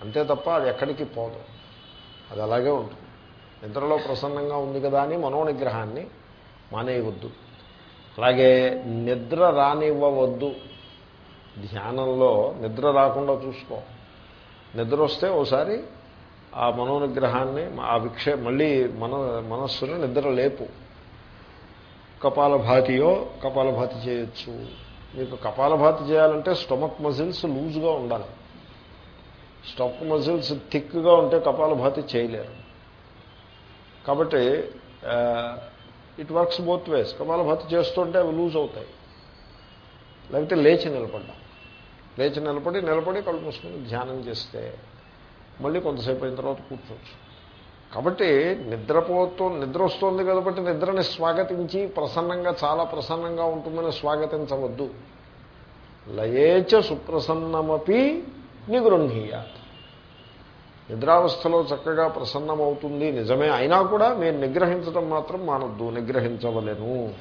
అంతే తప్ప అది ఎక్కడికి పోదు. అది అలాగే ఉంటుంది. నిద్రలో ప్రసన్నంగా ఉంది కదా అని మనోనిగ్రహాన్ని మానేయవద్దు. అలాగే నిద్ర రానివ్వవద్దు. ధ్యానంలో నిద్ర రాకుండా చూసుకో. నిద్ర వస్తే ఓసారి ఆ మనోనిగ్రహాన్ని ఆ విక్షే మళ్ళీ మన మనస్సును నిద్ర లేపు. కపాలభాతియో కపాలభాతి చేయొచ్చు. మీకు కపాలభాతి చేయాలంటే స్టొమక్ మజిల్స్ లూజ్గా ఉండాలి. స్టఫ్ మజిల్స్ థిక్గా ఉంటే కపాలభాతి చేయలేరు. కాబట్టి it works both ways kapalbhati చేస్తుంటే అవి లూజ్ అవుతాయి. లేకపోతే లేచి నిలబడ్డాం. లేచి నిలబడి నిలబడి కళ్ళు మూసుకొని ధ్యానం చేస్తే మళ్ళీ కొంతసేపు అయిన తర్వాత కూర్చోవచ్చు. కాబట్టి నిద్రపోతూ నిద్ర వస్తుంది కాబట్టి నిద్రని స్వాగతించి ప్రసన్నంగా చాలా ప్రసన్నంగా ఉంటుందని స్వాగతించవద్దు. లయేచ సుప్రసన్నమపి నిగృహీయ నిద్రావస్థలో చక్కగా ప్రసన్నమవుతుంది. నిజమే. అయినా కూడా మీరు నిగ్రహించడం మాత్రం మానద్దు. నిగ్రహించవలేను.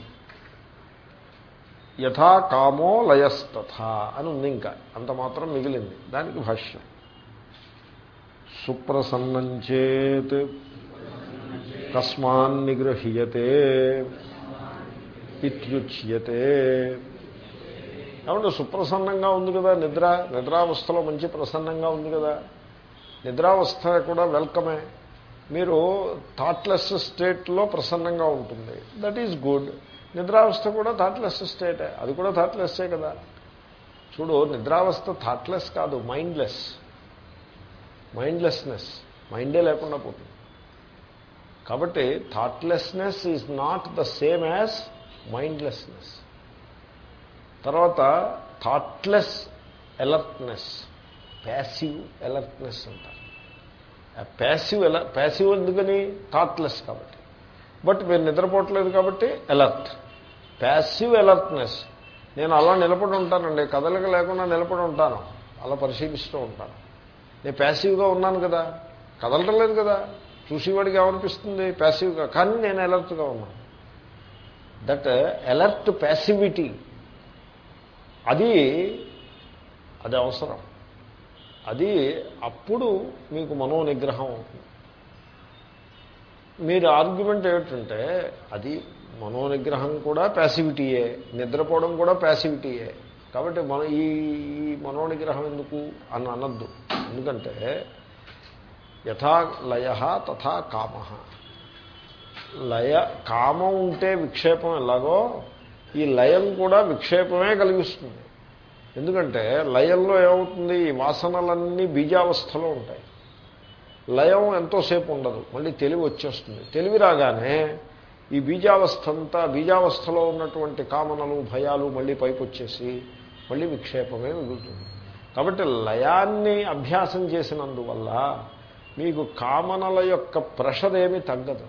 యథా కామో లయస్తథా అని ఉంది ఇంకా. అంత మాత్రం మిగిలింది. దానికి భాష్యం. సుప్రసన్నం చేత్ కస్మాన్ నిగృహీయతే ఇత్యుచ్యతే. ఏమంటే సుప్రసన్నంగా ఉంది కదా నిద్ర నిద్రావస్థలో మంచి ప్రసన్నంగా ఉంది కదా. నిద్రావస్థ కూడా వెల్కమే. మీరు థాట్లెస్ స్టేట్లో ప్రసన్నంగా ఉంటుంది. దట్ ఈజ్ గుడ్ నిద్రావస్థ కూడా థాట్లెస్ స్టేటే. అది కూడా థాట్లెస్సే కదా. చూడు నిద్రావస్థ థాట్లెస్ కాదు మైండ్లెస్. మైండ్లెస్నెస్. మైండే లేకుండా పోతుంది. కాబట్టి thoughtlessness is not the same as mindlessness తర్వాత థాట్లెస్ ఎలర్ట్నెస్ ప్యాసివ్ ఎలర్ట్నెస్ అంటారు. ప్యాసివ్ ఎలర్ ప్యాసివ్ ఎందుకని? థాట్లెస్ కాబట్టి. బట్ మీరు నిద్రపోవట్లేదు కాబట్టి ఎలర్ట్ ప్యాసివ్ ఎలర్ట్నెస్ నేను అలా నిలబడి ఉంటానండి. కదలిక లేకుండా నిలబడి ఉంటాను. అలా పరిశీలిస్తూ ఉంటాను. నేను ప్యాసివ్గా ఉన్నాను కదా. కదలటం లేదు కదా. చూసేవాడికి ఏమనిపిస్తుంది? ప్యాసివ్గా కానీ నేను అలర్ట్గా ఉన్నాను. దట్ అలర్ట్ ప్యాసివిటీ అది అది అవసరం. అది అప్పుడు మీకు మనోనిగ్రహం అవుతుంది. మీరు ఆర్గ్యుమెంట్ ఏమిటంటే అది మనోనిగ్రహం కూడా ప్యాసివిటీయే నిద్రపోవడం కూడా ప్యాసివిటీయే. కాబట్టి మన ఈ మనోనిగ్రహం ఎందుకు అని అనద్దు. ఎందుకంటే యథా లయ తథా కామ. లయ కామం ఉంటే విక్షేపం ఎలాగో ఈ లయం కూడా విక్షేపమే కలిగిస్తుంది. ఎందుకంటే లయంలో ఏమవుతుంది? ఈ వాసనలన్నీ బీజావస్థలో ఉంటాయి. లయం ఎంతోసేపు ఉండదు. మళ్ళీ తెలివి వచ్చేస్తుంది. తెలివి రాగానే ఈ బీజావస్థ అంతా బీజావస్థలో ఉన్నటువంటి కామనలు భయాలు మళ్ళీ పైకి వచ్చేసి మళ్ళీ విక్షేపమే మిగులుతుంది. కాబట్టి లయాన్ని అభ్యాసం చేసినందువల్ల మీకు కామనల యొక్క ప్రెషర్ ఏమీ తగ్గదు.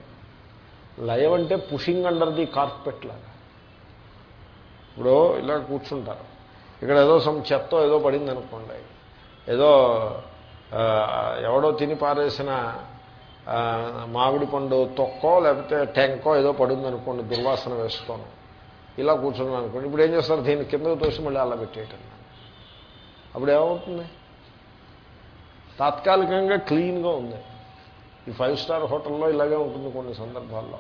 లయం అంటే పుషింగ్ అండర్ ది కార్పెట్ లాగా. ఇప్పుడు ఇలా కూర్చుంటారు. ఇక్కడ ఏదో సమ్ చెత్త ఏదో పడింది అనుకోండి. ఏదో ఎవడో తిని పారేసిన మామిడి పండు తొక్కో లేకపోతే టెంకో ఏదో పడిందనుకోండి దుర్వాసన వేసుకోను. ఇలా కూర్చున్నాను అనుకోండి. ఇప్పుడు ఏం చేస్తారు? దీన్ని కిందకు తోసి మళ్ళీ అలా పెట్టేయటం. అప్పుడు ఏమవుతుంది? తాత్కాలికంగా క్లీన్గా ఉంది. ఈ ఫైవ్ స్టార్ హోటల్లో ఇలాగే ఉంటుంది కొన్ని సందర్భాల్లో.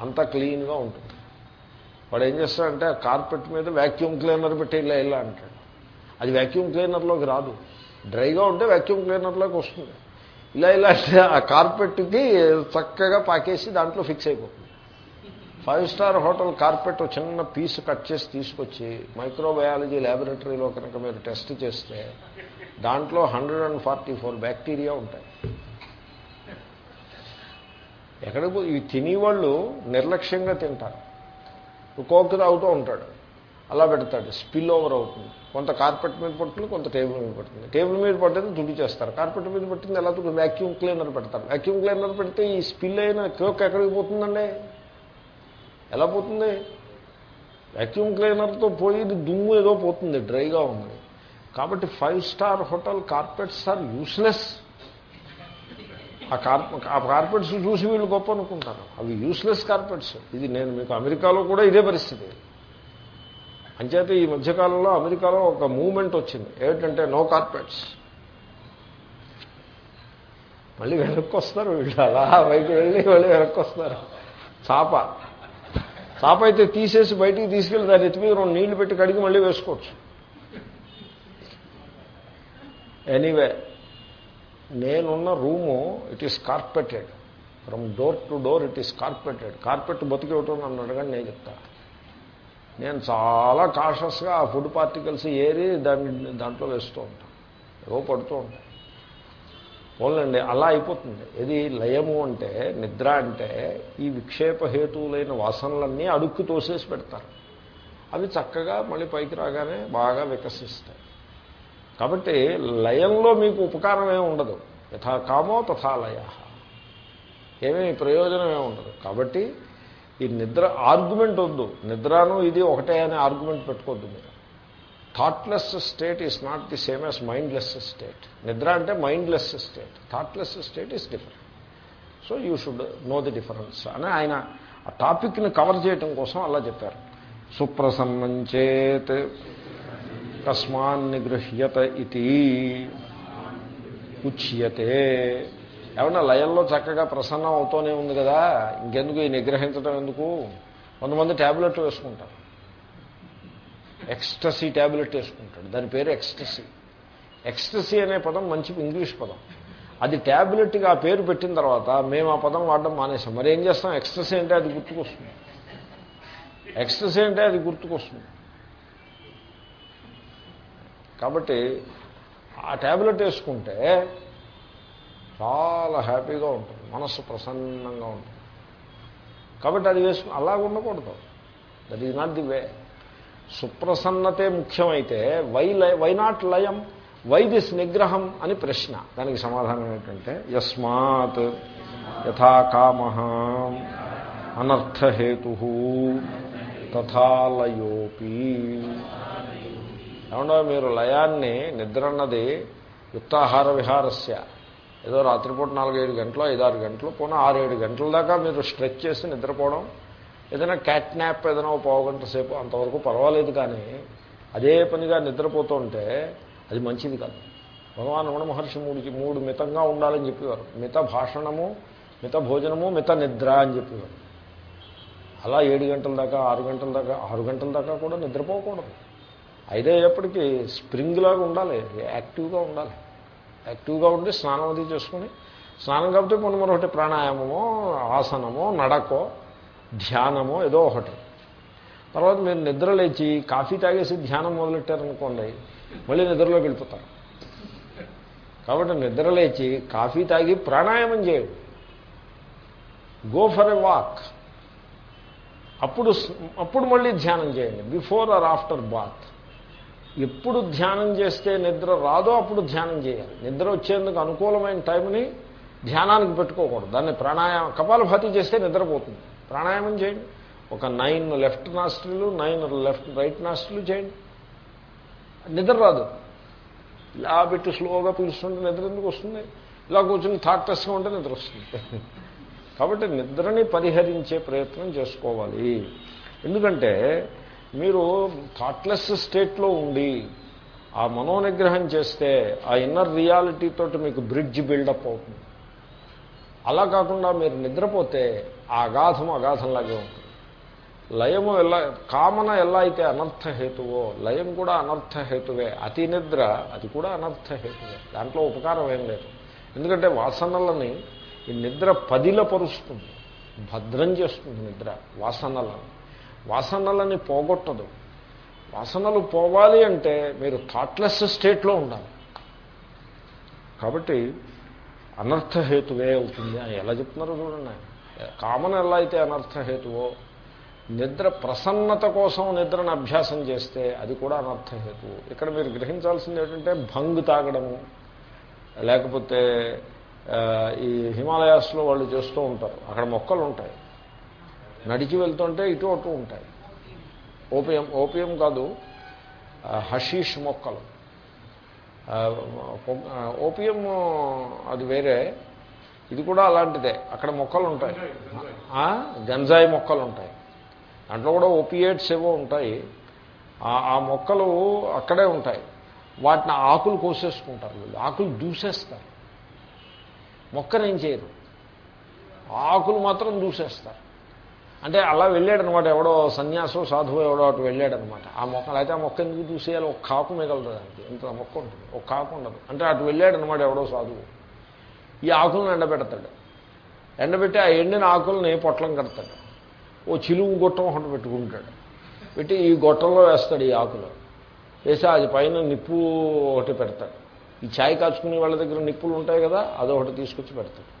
అంత క్లీన్గా ఉంటుంది. వాడు ఏం చేస్తాడంటే ఆ కార్పెట్ మీద వ్యాక్యూమ్ క్లీనర్ పెట్టి ఇలా ఇలా అంటాడు. అది వ్యాక్యూమ్ క్లీనర్లోకి రాదు. డ్రైగా ఉంటే వ్యాక్యూమ్ క్లీనర్లోకి వస్తుంది. ఇలా ఇలా అంటే ఆ కార్పెట్కి చక్కగా పాకేసి దాంట్లో ఫిక్స్ అయిపోతుంది. ఫైవ్ స్టార్ హోటల్ కార్పెట్ చిన్న పీస్ కట్ చేసి తీసుకొచ్చి మైక్రోబయాలజీ ల్యాబొరేటరీలో కనుక మీరు టెస్ట్ చేస్తే దాంట్లో hundred and forty four bacteria ఉంటాయి. ఎక్కడికి ఇవి తినేవాళ్ళు నిర్లక్ష్యంగా తింటారు. కోక్ తాగుతూ ఉంటాడు. అలా పెడతాడు. స్పిల్ ఓవర్ అవుతుంది. కొంత కార్పెట్ మీద పడుతుంది కొంత టేబుల్ మీద పడుతుంది. టేబుల్ మీద పట్టింది దుడి చేస్తారు. కార్పెట్ మీద పట్టింది ఎలా తుడి వ్యాక్యూమ్ క్లీనర్ పెడతారు. వ్యాక్యూమ్ క్లీనర్ పెడితే ఈ స్పిల్ అయిన కోక్ ఎక్కడికి పోతుందండి? ఎలా పోతుంది? వ్యాక్యూమ్ క్లీనర్తో పోయి దుమ్ము ఏదో పోతుంది డ్రైగా ఉంది. కాబట్టి five star hotel carpets are useless. ఆ కార్ప ఆ కార్పెట్స్ చూసి వీళ్ళు గొప్ప అనుకుంటారు. అవి యూస్లెస్ కార్పెట్స్ ఇది నేను మీకు అమెరికాలో కూడా ఇదే పరిస్థితి. అంచేత ఈ మధ్యకాలంలో అమెరికాలో ఒక మూమెంట్ వచ్చింది. ఏమిటంటే నో కార్పెట్స్ మళ్ళీ వెనక్కి వస్తారు వీళ్ళు. అలా బయటకు వెళ్ళి మళ్ళీ వెనక్కి వస్తారు చాప. చాప అయితే తీసేసి బయటికి తీసుకెళ్ళి దాని ఎత్తి మీద రెండు నీళ్ళు పెట్టి కడిగి మళ్ళీ వేసుకోవచ్చు. ఎనీవే నేనున్న room it is carpeted from door to door it is carpeted carpet బతికేవటం నన్ను అడగని నేను చెప్తా. నేను చాలా కాషస్గా ఆ ఫుడ్ పార్టికల్స్ ఏరి దాన్ని దాంట్లో వేస్తూ ఉంటాను ఏవో పడుతూ ఉంటాయి. పోలండి అలా అయిపోతుంది. ఇది లయము అంటే నిద్ర అంటే ఈ విక్షేపహేతువులైన వాసనలన్నీ అడుక్కు తోసేసి పెడతారు. అవి చక్కగా మళ్ళీ పైకి రాగానే బాగా వికసిస్తాయి. కాబట్టి లయంలో మీకు ఉపకారం ఏమి ఉండదు. యథా కామో తథా లయ. ఏమీ ప్రయోజనమే ఉండదు. కాబట్టి ఈ నిద్ర ఆర్గ్యుమెంట్ వద్దు. నిద్రను ఇది ఒకటే అనే ఆర్గ్యుమెంట్ పెట్టుకోవద్దు మీరు. Thoughtless state is not the same as mindless state. నిద్ర అంటే mindless state. Thoughtless state is different. So you should know the difference అని ఆయన ఆ టాపిక్ని కవర్ చేయటం కోసం అలా చెప్పారు. సుప్రసన్నం చేత్ కస్మాన్ నిగృహ్యత ఇది ఉచ్యతే. ఏమన్నా లయంలో చక్కగా ప్రసన్నం అవుతూనే ఉంది కదా ఇంకెందుకు ఈ నిగ్రహించడం ఎందుకు? కొంతమంది ట్యాబ్లెట్ వేసుకుంటారు. ఎక్స్టసీ ట్యాబ్లెట్ వేసుకుంటాడు. దాని పేరు ఎక్స్టసీ. ఎక్స్టసీ అనే పదం మంచి ఇంగ్లీష్ పదం. అది ట్యాబ్లెట్గా ఆ పేరు పెట్టిన తర్వాత మేము ఆ పదం వాడడం మానేసాం మరి ఏం చేస్తాం? ఎక్స్టసీ అంటే అది గుర్తుకొస్తుంది. ఎక్స్టసీ అంటే అది గుర్తుకొస్తుంది. కాబట్టి ఆ ట్యాబ్లెట్ వేసుకుంటే చాలా హ్యాపీగా ఉంటుంది. మనస్సు ప్రసన్నంగా ఉంటుంది. కాబట్టి అది వేసుకుని అలాగ ఉండకూడదు. That is not the way సుప్రసన్నతే ముఖ్యమైతే వై లయ వై నాట్ లయం వై దిస్ నిగ్రహం అని ప్రశ్న. దానికి సమాధానం ఏంటంటే యస్మాత్ యథా కామ అనర్థహేతు తథాలయోపి ఏమన్నా మీరు లయాన్ని నిద్ర అన్నది యుక్తాహార విహారస్య ఏదో రాత్రిపూట నాలుగైదు గంటలు ఐదారు గంటలు పోనీ ఆరేడు గంటల దాకా మీరు స్ట్రెచ్ చేసి నిద్రపోవడం. ఏదైనా క్యాట్ న్యాప్ ఏదైనా పావు గంట సేపు అంతవరకు పర్వాలేదు కానీ అదే పనిగా నిద్రపోతుంటే అది మంచిది కాదు. భగవాన్ రమణ మహర్షి మూడు మూడు మితంగా ఉండాలని చెప్పేవారు. మిత భాషణము మిత భోజనము మిత నిద్ర అని చెప్పేవారు. అలా ఏడు గంటల దాకా ఆరు గంటల దాకా ఆరు గంటల దాకా కూడా నిద్రపోకూడదు. అయితే ఎప్పటికీ స్ప్రింగ్ లాగా ఉండాలి యాక్టివ్గా ఉండాలి. యాక్టివ్గా ఉండి స్నానం అది చేసుకుని స్నానం కాబట్టి కొన్ని మరొకటి ప్రాణాయామమో ఆసనమో నడకో ధ్యానమో ఏదో ఒకటి. తర్వాత మీరు నిద్ర లేచి కాఫీ తాగేసి ధ్యానం మొదలెట్టారనుకోండి మళ్ళీ నిద్రలోకి వెళ్ళిపోతారు. కాబట్టి నిద్ర లేచి కాఫీ తాగి ప్రాణాయామం చేయండి. గో ఫర్ ఎ వాక్ అప్పుడు అప్పుడు మళ్ళీ ధ్యానం చేయండి. బిఫోర్ ఆర్ ఆఫ్టర్ బాత్ ఎప్పుడు ధ్యానం చేస్తే నిద్ర రాదో అప్పుడు ధ్యానం చేయాలి. నిద్ర వచ్చేందుకు అనుకూలమైన టైంని ధ్యానానికి పెట్టుకోకూడదు. దాన్ని ప్రాణాయామం కపాలభాతి చేస్తే నిద్రపోతుంది. ప్రాణాయామం చేయండి. ఒక nine left nostril nine left right nostril చేయండి. నిద్ర రాదు. ఇలా పెట్టి స్లోగా పిలుస్తుంటే నిద్ర ఎందుకు వస్తుంది? ఇలా కూర్చొని థాట్లెస్గా ఉంటే నిద్ర వస్తుంది. కాబట్టి నిద్రని పరిహరించే ప్రయత్నం చేసుకోవాలి. ఎందుకంటే మీరు థాట్లెస్ స్టేట్లో ఉండి ఆ మనోనిగ్రహం చేస్తే ఆ ఇన్నర్ రియాలిటీ తోటి మీకు బ్రిడ్జ్ బిల్డప్ అవుతుంది. అలా కాకుండా మీరు నిద్రపోతే ఆ అగాధం అగాధంలాగే ఉంటుంది. లయము ఎలా కామన ఎలా అయితే అనర్థహేతువో లయం కూడా అనర్థహేతువే అతి నిద్ర అది కూడా అనర్థహేతువే దాంట్లో ఉపకారం ఏం లేదు. ఎందుకంటే వాసనలని ఈ నిద్ర పదిలపరుస్తుంది. భద్రం చేస్తుంది నిద్ర వాసనలను. వాసనలని పోగొట్టదు. వాసనలు పోవాలి అంటే మీరు థాట్లెస్ స్టేట్లో ఉండాలి. కాబట్టి అనర్థహేతువే అవుతుంది అని ఎలా చెప్తున్నారో చూడండి. కామన్ ఎలా అయితే అనర్థహేతువో నిద్ర ప్రసన్నత కోసం నిద్రను అభ్యాసం చేస్తే అది కూడా అనర్థహేతువు. ఇక్కడ మీరు గ్రహించాల్సింది ఏంటంటే భంగ్ తాగడము. లేకపోతే ఈ హిమాలయాస్లో వాళ్ళు చేస్తూ ఉంటారు. అక్కడ మొక్కలు ఉంటాయి. నడిచి వెళ్తుంటే ఇటు అటు ఉంటాయి. ఓపియం ఓపియం కాదు హషీష్ మొక్కలు. ఓపియం అది వేరే. ఇది కూడా అలాంటిదే. అక్కడ మొక్కలు ఉంటాయి. గంజాయి మొక్కలు ఉంటాయి. దాంట్లో కూడా ఓపియేట్స్ ఏవో ఉంటాయి. ఆ మొక్కలు అక్కడే ఉంటాయి. వాటిని ఆకులు కోసేసుకుంటారు వీళ్ళు. ఆకులు దూసేస్తారు. మొక్కనేం చేయరు. ఆకులు మాత్రం దూసేస్తారు. అంటే అలా వెళ్ళాడనమాట ఎవడో సన్యాసం సాధువు ఎవడో అటు వెళ్ళాడనమాట. ఆ మొక్క అయితే ఆ మొక్క ఎందుకు చూసేయాలి ఒక కాకు మిగలదు దానికి. ఇంత మొక్క ఉంటుంది? ఒక కాకు ఉండదు. అంటే అటు వెళ్ళాడనమాట ఎవడో సాధువు. ఈ ఆకులను ఎండబెడతాడు. ఎండబెట్టి ఆ ఎండిన ఆకులని పొట్లం కడతాడు. ఓ చిలువు గొట్టం ఒకటి పెట్టుకుంటాడు. పెట్టి ఈ గొట్టంలో వేస్తాడు ఈ ఆకులు. వేసి అది పైన నిప్పు ఒకటి పెడతాడు. ఈ ఛాయ్ కాచుకునే వాళ్ళ దగ్గర నిప్పులు ఉంటాయి కదా అదొకటి తీసుకొచ్చి పెడతాడు.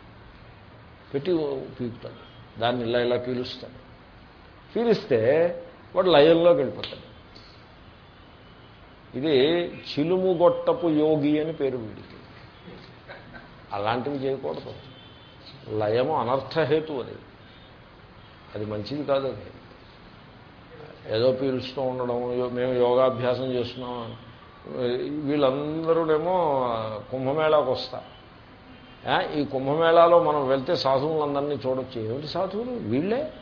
పెట్టి పీకుతాడు. దాన్ని ఇలా ఇలా పీలుస్తాడు. పీలిస్తే వాడు లయంలోకి వెళ్ళిపోతాడు. ఇది చిలుము గొట్టపు యోగి అని పేరు వీడికి. అలాంటివి చేయకూడదు. లయము అనర్థహేతు అది. అది మంచిది కాదు అది. ఏదో పీలుస్తూ ఉండడం యో- మేము యోగాభ్యాసం చేస్తున్నాం. వీళ్ళందరూనేమో కుంభమేళాకు వస్తారు ఈ కుంభమేళాలో మనం వెళ్తే సాధువులందరినీ చూడొచ్చు. ఏమిటి సాధువులు? వీళ్ళే?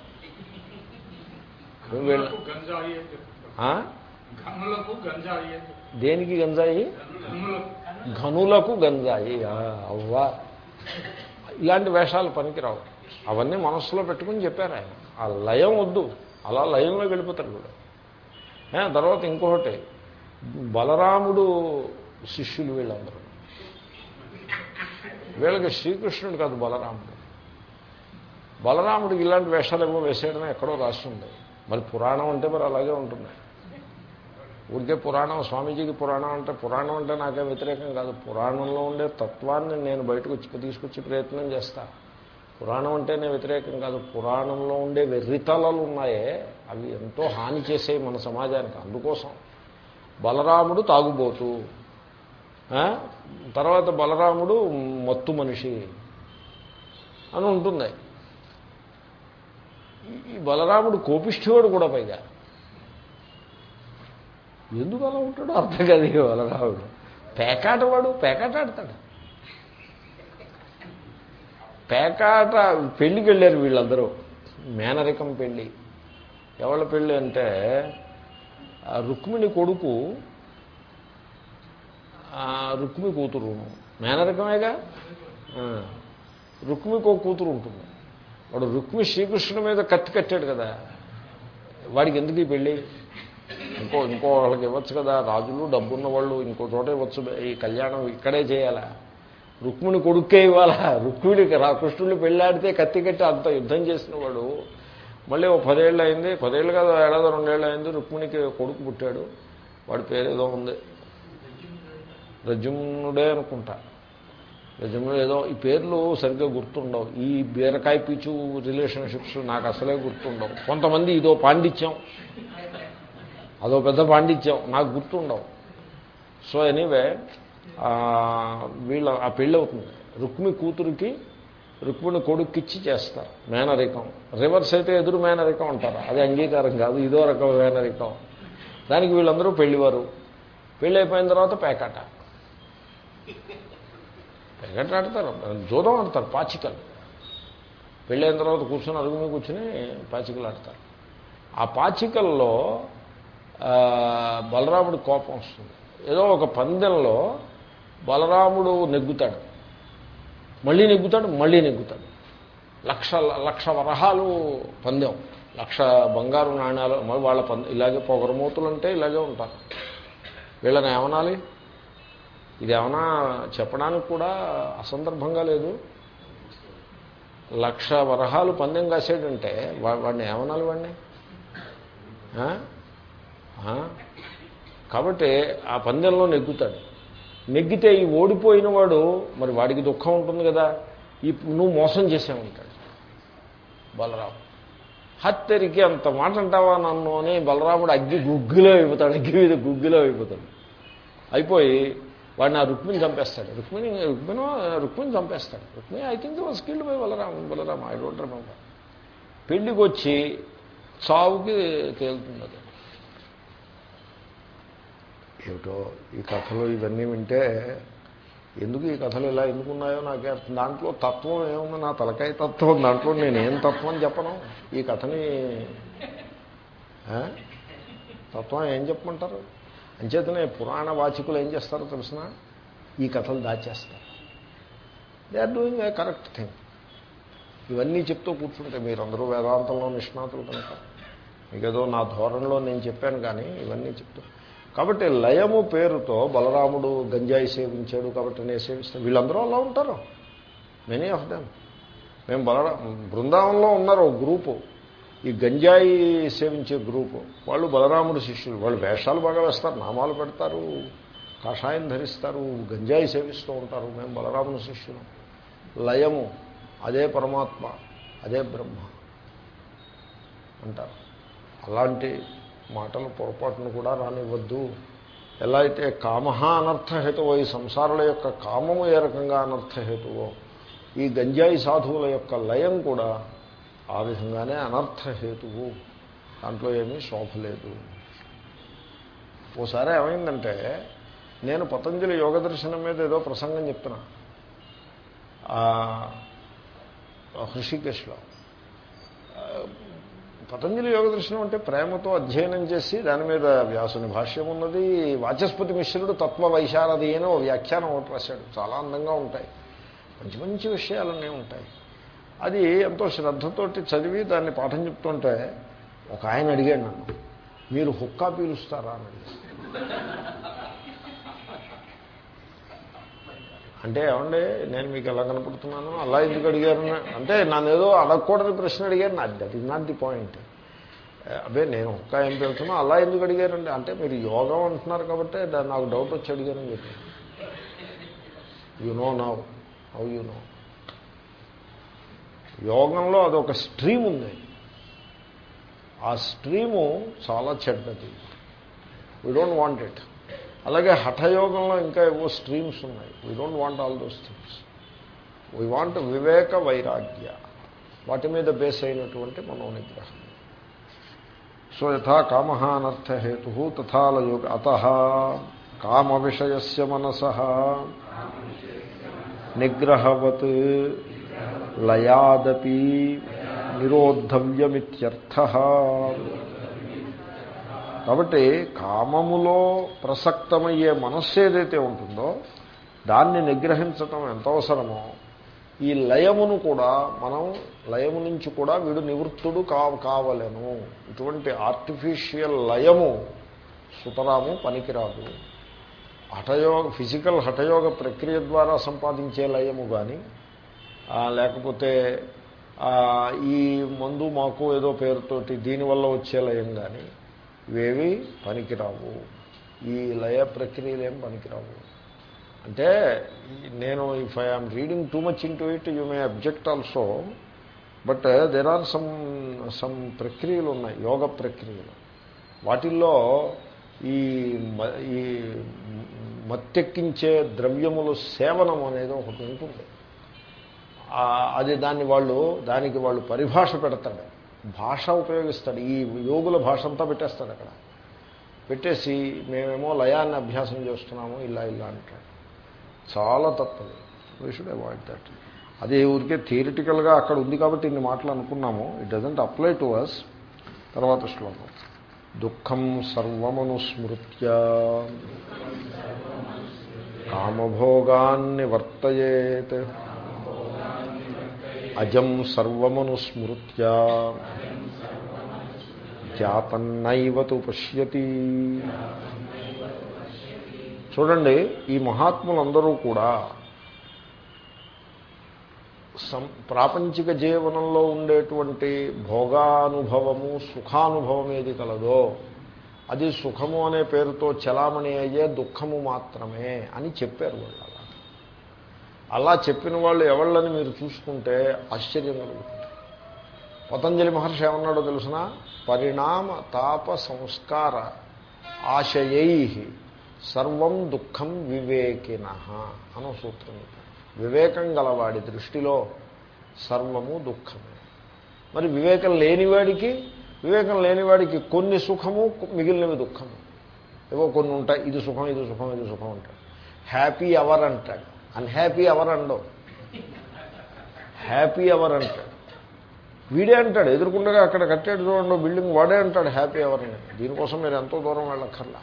వీళ్ళ దేనికి గంజాయి? ఘనులకు గంజాయి. అవ్వా. ఇలాంటి వేషాలు పనికిరావు. అవన్నీ మనస్సులో పెట్టుకుని చెప్పారు ఆయన. ఆ లయం వద్దు. అలా లయంలో వెళ్ళిపోతారు ఏ, తర్వాత ఇంకొకటి. బలరాముడు శిష్యులు వీళ్ళందరూ. వీళ్ళకి శ్రీకృష్ణుడు కాదు బలరాముడు. బలరాముడికి ఇలాంటి వేషాలు ఏమో వేసేయడమే ఎక్కడో రాసి ఉంది. మరి పురాణం అంటే మరి అలాగే ఉంటుంది. ఊరికే పురాణం స్వామీజీకి పురాణం అంటే పురాణం అంటే నాకే వ్యతిరేకం కాదు. పురాణంలో ఉండే తత్వాన్ని నేను బయటకు వచ్చి తీసుకొచ్చి ప్రయత్నం చేస్తా. పురాణం అంటేనే వ్యతిరేకం కాదు. పురాణంలో ఉండే వెర్రితలలు ఉన్నాయే. అవి ఎంతో హాని చేసేవి మన సమాజానికి. అందుకోసం బలరాముడు తాగుబోతు. తర్వాత బలరాముడు మత్తు మనిషి అని ఉంటుంది. ఈ- బలరాముడు కోపిష్ఠివాడు కూడా పైగా. ఎందుకు అలా ఉంటాడో అర్థం కాదు బలరాముడు. పేకాట వాడు పేకాట ఆడతాడు పేకాట పెళ్ళికి వెళ్ళారు వీళ్ళందరూ. మేనరికం పెళ్ళి. ఎవళ్ళ పెళ్ళి అంటే ఆ రుక్మిణి కొడుకు రుక్మి కూతురు మేనరకమేగా రుక్మికి ఒక కూతురు ఉంటుంది. వాడు రుక్మి శ్రీకృష్ణుడి మీద కత్తి కట్టాడు కదా. వాడికి ఎందుకు ఈ పెళ్ళి? ఇంకో ఇంకో వాళ్ళకి ఇవ్వచ్చు కదా. రాజులు డబ్బున్న వాళ్ళు ఇంకో చోట ఇవ్వచ్చు. ఈ కళ్యాణం ఇక్కడే చేయాలా? రుక్మిణి కొడుక్కే ఇవ్వాలా? రుక్మిడికి రాకృష్ణుడిని పెళ్ళాడితే కత్తి కట్టి అంత యుద్ధం చేసిన వాడు. మళ్ళీ ఓ పదేళ్ళు అయింది. పదేళ్ళు కాదు ఏడాది రెండేళ్ళు అయింది. రుక్మిణికి కొడుకు పుట్టాడు. వాడి పేరు ఏదో ఉంది. రజమునుడే అనుకుంటా. రజమునుడు ఏదో ఈ పేర్లు సరిగ్గా గుర్తుండవు. ఈ బీరకాయ పీచు రిలేషన్షిప్స్ నాకు అసలే గుర్తుండవు. కొంతమంది ఇదో పాండిత్యం అదో పెద్ద పాండిత్యం నాకు గుర్తుండవు. సో ఎనీవే వీళ్ళ ఆ పెళ్ళి అవుతుంది. రుక్మి కూతురికి రుక్మిణి కొడుక్కిచ్చి చేస్తారు మేనరికం. రివర్స్ అయితే ఎదురు మేనరికం అంటారు. అది అంగీకారం కాదు ఇదో రకం మేనరికం. దానికి వీళ్ళందరూ పెళ్ళివారు. పెళ్ళి అయిపోయిన తర్వాత పేకాట. పేకాట ఆడతారు? జూదం ఆడతారు పాచికలు. పెళ్ళైన తర్వాత కూర్చొని అరుగు మీద కూర్చొని పాచికలు ఆడతారు. ఆ పాచికల్లో బలరాముడు బలరాముడి కోపం వస్తుంది. ఏదో ఒక పందెంలో బలరాముడు నెగ్గుతాడు. మళ్ళీ నెగ్గుతాడు మళ్ళీ నెగ్గుతాడు. లక్ష లక్ష వరహాలు పందెం. లక్ష బంగారు నాణ్యాలు మరి వాళ్ళ పందెం ఇలాగే పొగరమూతులు అంటే ఇలాగే ఉంటారు. వీళ్ళని ఏమనాలి? ఇది చెప్పడానికి కూడా అసందర్భంగా లేదు. లక్ష వరహాలు పందెం కాసేటంటే వా- వాడిని ఏమనాలి వాడిని? కాబట్టి ఆ పందెంలో నెగ్గుతాడు. నెగ్గితే ఈ ఓడిపోయిన వాడు మరి వాడికి దుఃఖం ఉంటుంది కదా. ఈ నువ్వు మోసం చేసే ఉంటాడు బలరాము హత్యరికి అంత మాట అంటావా నన్ను అని బలరాముడు అగ్గి గుగ్గులో అయిపోతాడు అగ్గి మీద గుగ్గులో అయిపోతాడు. అయిపోయి వాడిని ఆ రుక్మిణి చంపేస్తాడు. రుక్మిణి రుక్మిణి రుక్మిణి చంపేస్తాడు. Rukmini I think was skilled by Balarama Balarama I don't remember పెళ్ళికి వచ్చి చావుకి తేలుతుంది అది ఏమిటో ఈ కథలు ఇవన్నీ వింటే ఎందుకు ఈ కథలు ఇలా ఎందుకున్నాయో నాకే అర్థం. దాంట్లో తత్వం ఏముంది? నా తలకాయ తత్వం. దాంట్లో నేనేం తత్వం చెప్పను. ఈ కథని తత్వం ఏం చెప్పమంటారు? అంచేతనే పురాణ వాచికులు ఏం చేస్తారో తెలిసిన? ఈ కథలు దాచేస్తారు. They are doing a correct thing ఇవన్నీ చెప్తూ కూర్చుంటే మీరందరూ వేదాంతంలో నిష్ణాతులు కనుక. మీకేదో నా ధోరణిలో నేను చెప్పాను కానీ ఇవన్నీ చెప్తూ. కాబట్టి లయము పేరుతో బలరాముడు గంజాయి సేవించాడు కాబట్టి నేను సేవిస్తాను వీళ్ళందరూ అలా ఉంటారు. మెనీ ఆఫ్ దెమ్ మేము బలరా బృందావనంలో ఉన్నారు ఒక గ్రూపు. ఈ గంజాయి సేవించే గ్రూపు వాళ్ళు బలరాముడు శిష్యులు. వాళ్ళు వేషాలు బాగా వేస్తారు నామాలు పెడతారు కాషాయం ధరిస్తారు గంజాయి సేవిస్తూ ఉంటారు. మేము బలరాముని శిష్యులు. లయము అదే పరమాత్మ అదే బ్రహ్మ అంటారు. అలాంటి మాటలు పొరపాటును కూడా రానివ్వద్దు. ఎలా అయితే కామ అనర్థహేతువో ఈ సంసారుల యొక్క కామము ఏ రకంగా అనర్థహేతువో ఈ గంజాయి సాధువుల యొక్క లయం కూడా ఆ విధంగానే అనర్థహేతువు. దాంట్లో ఏమీ శోభ లేదు. ఓసారి ఏమైందంటే నేను పతంజలి యోగ దర్శనం మీద ఏదో ప్రసంగం చెప్తున్నా. హృషికేశ్లో. పతంజలి యోగ దర్శనం అంటే ప్రేమతో అధ్యయనం చేసి దాని మీద వ్యాసుని భాష్యం ఉన్నది. వాచస్పతి మిశ్రుడు తత్వ వైశారది అని ఓ వ్యాఖ్యానం ఒకటి రాశాడు. చాలా అందంగా ఉంటాయి. మంచి మంచి విషయాలన్నీ ఉంటాయి. అది ఎంతో శ్రద్ధతోటి చదివి దాన్ని పాఠం చెప్తుంటే ఒక ఆయన అడిగాడు నన్ను మీరు హుక్కా పీలుస్తారా? అని అంటే ఏమండి నేను మీకు ఎలా కనపడుతున్నాను? అలా ఎందుకు అడిగారు? అంటే నన్ను ఏదో అడగకూడని ప్రశ్న అడిగారు. నా that is not the point అదే నేను ఒక్క ఏం పెడుతున్నా అలా ఎందుకు అడిగారండి? అంటే మీరు యోగం అంటున్నారు కాబట్టి దాన్ని నాకు డౌట్ వచ్చి అడిగారని చెప్పి you know now how you know యోగంలో అదొక స్ట్రీమ్ ఉంది. ఆ స్ట్రీము చాలా చెడ్డది. వీ డోంట్ వాంట్ ఇట్ అలాగే హఠయోగంలో ఇంకా ఏవో స్ట్రీమ్స్ ఉన్నాయి. We don't want all those things we want వివేక వైరాగ్య. వాటి మీద బేస్ అయినటువంటి మనోనిగ్రహం. సో యథా కామ అనర్థహేతు తథాలయోగ అత కామ విషయస్య మనస. నిగ్రహవత్. లయాదపి నిరోద్ధవ్యమిత్యర్థ. కాబట్టి కామములో ప్రసక్తమయ్యే మనస్సు ఏదైతే ఉంటుందో దాన్ని నిగ్రహించటం ఎంత అవసరమో ఈ లయమును కూడా మనం లయము నుంచి కూడా వీడు నివృత్తుడు కా కావలేను. ఇటువంటి ఆర్టిఫిషియల్ లయము సుతరాము పనికిరాదు. హఠయోగ ఫిజికల్ హఠయోగ ప్రక్రియ ద్వారా సంపాదించే లయము కానీ లేకపోతే ఈ మందు మాకు ఏదో పేరుతోటి దీనివల్ల వచ్చే లయం కానీ ఇవేవి పనికిరావు. ఈ లయ ప్రక్రియలు ఏం పనికిరావు. అంటే నేను if I am reading too much into it you may object also but there are some some ప్రక్రియలు ఉన్నాయి యోగ ప్రక్రియలు. వాటిల్లో ఈ మ- ఈ మత్తెక్కించే ద్రవ్యముల సేవనం అనేది ఒకటి ఉంటుంది. అది దాన్ని వాళ్ళు దానికి వాళ్ళు పరిభాష పెడతాడు. భాష ఉపయోగిస్తాడు. ఈ యోగుల భాష అంతా పెట్టేస్తాడు అక్కడ. పెట్టేసి మేమేమో లయాన్ని అభ్యాసం చేస్తున్నాము ఇలా ఇలా అంటాడు. చాలా తప్పదు. వీ షుడ్ అవాయిడ్ దట్ అది ఊరికే థియరిటికల్గా అక్కడ ఉంది కాబట్టి ఇన్ని మాటలు అనుకున్నాము. It doesn't apply to us తర్వాత శ్లోకం. దుఃఖం సర్వమనుస్మృత్య కామభోగాన్ని వర్తయేత్ అజం సర్వమనుస్మృత్య జాతన్నైవతు పశ్యతి. చూడండి ఈ మహాత్ములందరూ కూడా సం ప్రాపంచిక జీవనంలో ఉండేటువంటి భోగానుభవము సుఖానుభవం ఏది కలదో అది సుఖము అనే పేరుతో చలామణి అయ్యే దుఃఖము మాత్రమే అని చెప్పారు వాళ్ళు అలా చెప్పిన వాళ్ళు ఎవళ్ళని మీరు చూసుకుంటే ఆశ్చర్యం కలుగుతుంది. పతంజలి మహర్షి ఏమన్నాడో తెలుసిన? పరిణామ తాప సంస్కార ఆశయై సర్వం దుఃఖం వివేకిన అనో సూత్రం. వివేకం గలవాడి దృష్టిలో సర్వము దుఃఖమే. మరి వివేకం లేనివాడికి వివేకం లేనివాడికి కొన్ని సుఖము మిగిలినవి దుఃఖము. ఏవో కొన్ని ఉంటాయి. ఇది సుఖం ఇది సుఖం ఇది సుఖం ఉంటాయి హ్యాపీ అవర్ అంటాడు. అన్హ్యాపీ అవర్ అండవు. హ్యాపీ అవర్ అంటాడు. వీడే అంటాడు ఎదుర్కొండగా అక్కడ కట్టాడు చూడండి బిల్డింగ్ వాడే అంటాడు హ్యాపీ అవర్ అని. దీనికోసం మీరు ఎంతో దూరం వెళ్ళక్కర్లా.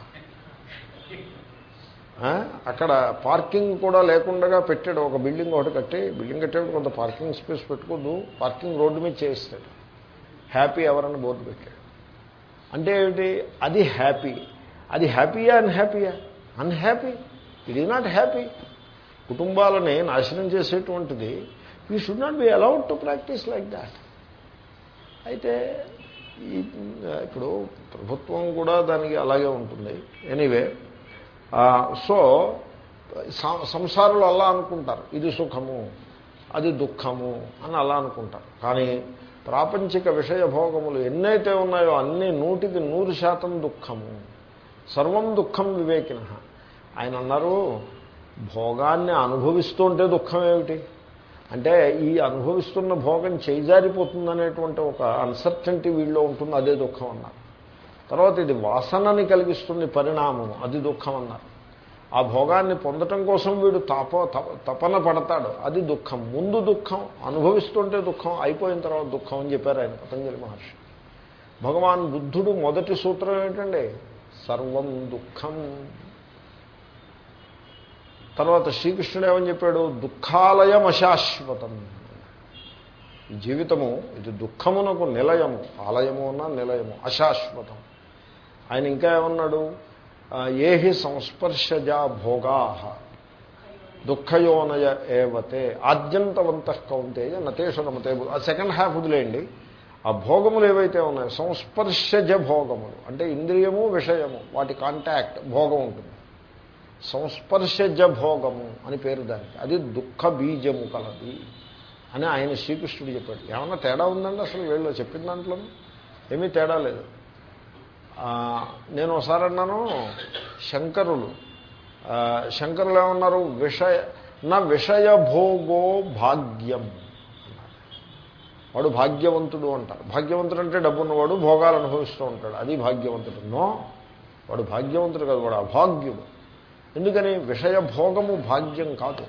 అక్కడ పార్కింగ్ కూడా లేకుండా పెట్టాడు ఒక బిల్డింగ్ ఒకటి కట్టి. బిల్డింగ్ కట్టేప్పుడు కొంత పార్కింగ్ స్పేస్ పెట్టుకోద్దు పార్కింగ్ రోడ్డు మీద చేయిస్తాడు హ్యాపీ ఎవరని బోర్డు పెట్టాడు. అంటే ఏమిటి? అది హ్యాపీ అది హ్యాపీయా అన్హ్యాపీయా unhappy it is not happy కుటుంబాలని నాశనం చేసేటువంటిది you should not be allowed to practice like that అయితే ఈ ఇప్పుడు ప్రభుత్వం కూడా దానికి అలాగే ఉంటుంది. ఎనీవే సో సం- సంసారులు అలా అనుకుంటారు. ఇది సుఖము అది దుఃఖము అని అలా అనుకుంటారు. కానీ ప్రాపంచిక విషయ భోగములు ఎన్నైతే ఉన్నాయో అన్ని నూటికి నూరు శాతం దుఃఖము. సర్వం దుఃఖం వివేకిన. ఆయన అన్నారు భోగాన్ని అనుభవిస్తుంటే దుఃఖం ఏమిటి? అంటే ఈ అనుభవిస్తున్న భోగం చేజారిపోతుందనేటువంటి ఒక అన్సర్టంటీ వీళ్ళలో ఉంటుంది అదే దుఃఖం అన్నారు. తర్వాత ఇది వాసనని కలిగిస్తుంది పరిణామం అది దుఃఖం అన్నారు. ఆ భోగాన్ని పొందటం కోసం వీడు తప తప- తపన పడతాడు అది దుఃఖం. ముందు దుఃఖం అనుభవిస్తుంటే దుఃఖం అయిపోయిన తర్వాత దుఃఖం అని చెప్పారు ఆయన పతంజలి మహర్షి. భగవాన్ బుద్ధుడు మొదటి సూత్రం ఏంటండి సర్వం దుఃఖం తర్వాత శ్రీకృష్ణుడు ఏమని చెప్పాడు? దుఃఖాలయం అశాశ్వతం. జీవితము ఇది దుఃఖమునకు నిలయము. ఆలయము అన్నా నిలయము అశాశ్వతం. ఆయన ఇంకా ఏమన్నాడు? ఏహి సంస్పర్శజా భోగా. దుఃఖయోనయ ఏవతే. ఆద్యంతవంత కౌంతేయ నతేషు రమతే ఆ సెకండ్ హాఫ్ వదిలేయండి. ఆ భోగములు ఏవైతే ఉన్నాయో సంస్పర్శజ భోగములు అంటే ఇంద్రియము విషయము వాటి కాంటాక్ట్ భోగం ఉంటుంది. సంస్పర్శజ భోగము అని పేరు దానికి. అది దుఃఖ బీజము కలది అని ఆయన శ్రీకృష్ణుడు చెప్పాడు. ఏమన్నా తేడా ఉందండి అసలు వీళ్ళు చెప్పిన దాంట్లో? ఏమీ తేడా లేదు. నేను ఒకసారి అన్నాను శంకరులు శంకరులు ఏమన్నారు? విషయ నా విషయ భోగో భాగ్యం. వాడు భాగ్యవంతుడు అంటారు. భాగ్యవంతుడు అంటే డబ్బున్నవాడు భోగాలు అనుభవిస్తూ ఉంటాడు. అది భాగ్యవంతుడు. నో వాడు భాగ్యవంతుడు కాదు వాడు అభాగ్యుడు. ఎందుకని విషయభోగము భాగ్యం కాదు.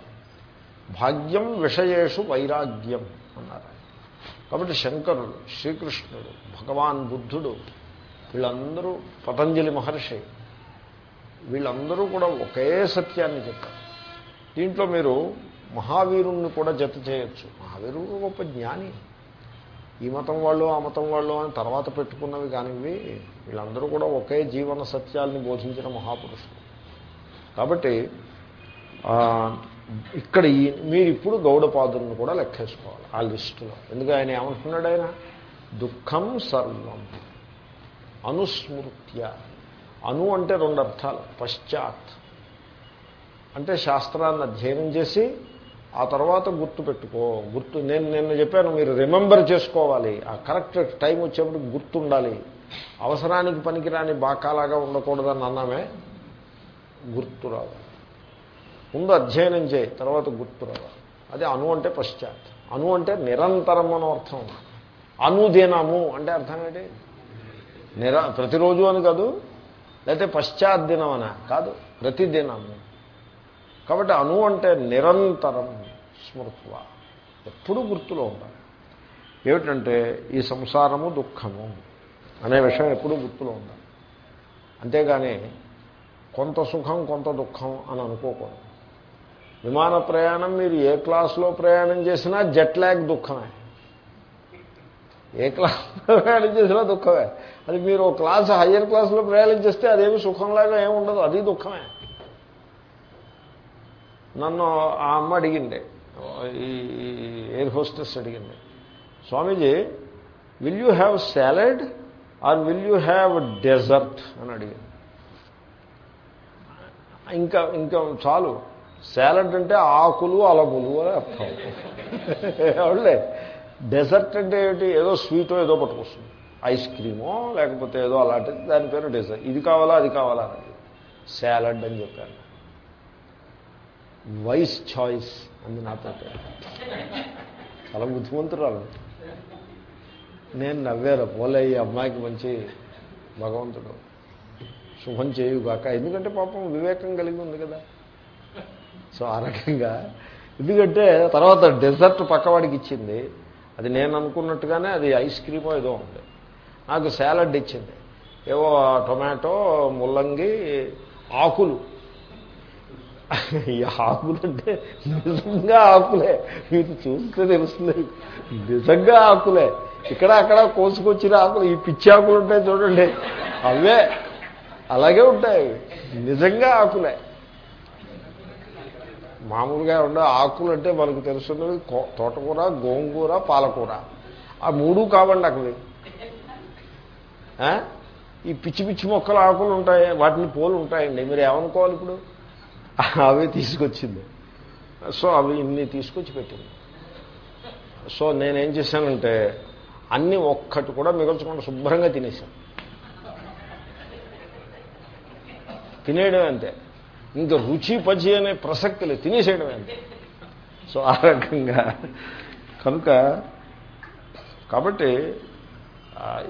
భాగ్యం విషయేషు వైరాగ్యం అన్నారు కాబట్టి శంకరుడు శ్రీకృష్ణుడు భగవాన్ బుద్ధుడు వీళ్ళందరూ పతంజలి మహర్షి. వీళ్ళందరూ కూడా ఒకే సత్యాన్ని చెప్పారు. దీంట్లో మీరు మహావీరుణ్ణి కూడా జత చేయొచ్చు. మహావీరుడు గొప్ప జ్ఞాని. ఈ మతం వాళ్ళు ఆ మతం వాళ్ళు అని తర్వాత పెట్టుకున్నవి కానివి వీళ్ళందరూ కూడా ఒకే జీవన సత్యాల్ని బోధించిన మహాపురుషుడు కాబట్టి ఇక్కడ ఈ మీరు ఇప్పుడు గౌడపాదులను కూడా లెక్కేసుకోవాలి ఆ లిస్టులో. ఎందుకంటే ఆయన ఏమంటున్నాడు ఆయన? దుఃఖం సర్వం. అనుస్మృత్య. అను అంటే రెండు అర్థాలు. పశ్చాత్. అంటే శాస్త్రాన్ని అధ్యయనం చేసి ఆ తర్వాత గుర్తు పెట్టుకో. గుర్తు నేను నిన్న చెప్పాను మీరు రిమెంబర్ చేసుకోవాలి. ఆ కరెక్ట్ టైం వచ్చేప్పుడు గుర్తుండాలి. అవసరానికి పనికిరాని బాకాలాగా ఉండకూడదని అన్నామే. గుర్తు రావాలి ముందు అధ్యయనం చేయి తర్వాత గుర్తు రావాలి అదే అను అంటే పశ్చాత్. అను అంటే నిరంతరం అని అర్థం అనుదినము అంటే అర్థం ఏంటి? నిర ప్రతిరోజు అని కాదు లేకపోతే పశ్చాత్ దినం అనే కాదు ప్రతిదినము. కాబట్టి అణు అంటే నిరంతరం స్మృత్వ. ఎప్పుడూ గుర్తులో ఉండాలి. ఏమిటంటే ఈ సంసారము దుఃఖము అనే విషయం ఎప్పుడూ గుర్తులో ఉండాలి. అంతేగాని కొంత సుఖం కొంత దుఃఖం అని అనుకోకూడదు. విమాన ప్రయాణం మీరు ఏ క్లాస్లో ప్రయాణం చేసినా జెట్ ల్యాగ్ దుఃఖమే. ఏ క్లాస్లో ప్రయాణం చేసినా దుఃఖమే. అది మీరు ఒక క్లాస్ హయ్యర్ క్లాస్లో ప్రయాణం చేస్తే అదేమి సుఖంలాగా ఏమి ఉండదు అది దుఃఖమే. నన్ను ఆ అమ్మ అడిగింది ఈ ఎయిర్ హోస్టెస్ అడిగింది Swamiji will you have salad or will you have dessert అని అడిగింది. ఇంకా ఇంకా చాలు. సాలడ్ అంటే ఆకులు అలములు అని అర్థం. అవునులే డెజర్ట్ అంటే ఏమిటి? ఏదో స్వీటో ఏదో పట్టుకొస్తుంది. ఐస్ క్రీమో లేకపోతే ఏదో అలాంటిది. దాని పేరు డెజర్ట్. ఇది కావాలా అది కావాలా అని సాలడ్ అని చెప్పాను వైస్ చాయిస్ అంది నాతో చాలా బుద్ధిమంతురాలు. నేను నవ్వారు. పోలే ఈ అమ్మాయికి మంచి భగవంతుడు. శుభం చేయుగాక. ఎందుకంటే పాపం వివేకం కలిగి ఉంది కదా. సో ఆ రకంగా ఎందుకంటే తర్వాత డెజర్ట్ పక్కవాడికి ఇచ్చింది. అది నేను అనుకున్నట్టుగానే అది ఐస్ క్రీమో ఏదో ఉంది. నాకు సాలడ్ ఇచ్చింది. ఏవో టొమాటో ముల్లంగి ఆకులు. ఈ ఆకులంటే నిజంగా ఆకులే. మీరు చూస్తే తెలుస్తుంది. నిజంగా ఆకులే. ఇక్కడ అక్కడ కోసుకొచ్చిన ఆకులు. ఈ పిచ్చి ఆకులు ఉంటాయి చూడండి. అవే. అలాగే ఉంటాయి. నిజంగా ఆకులే. మామూలుగా ఉండే ఆకులు అంటే మనకు తెలుస్తున్నవి తోటకూర గోంగూర పాలకూర. ఆ మూడు కావండి అక్కడ ఈ పిచ్చి పిచ్చి మొక్కల ఆకులు ఉంటాయి. వాటిని పోలు ఉంటాయండి. మీరు ఏమనుకోవాలి ఇప్పుడు? అవి తీసుకొచ్చింది. సో అవి ఇన్ని తీసుకొచ్చి పెట్టింది. సో నేనేం చేశానంటే అన్ని ఒక్కటి కూడా మిగల్చకుండా శుభ్రంగా తినేశాను. తినేయడమే అంతే. ఇంకా రుచి పచి అనే ప్రసక్తి లేదు తినేసేయడమే అంతే. సో ఆ రకంగా. కనుక కాబట్టి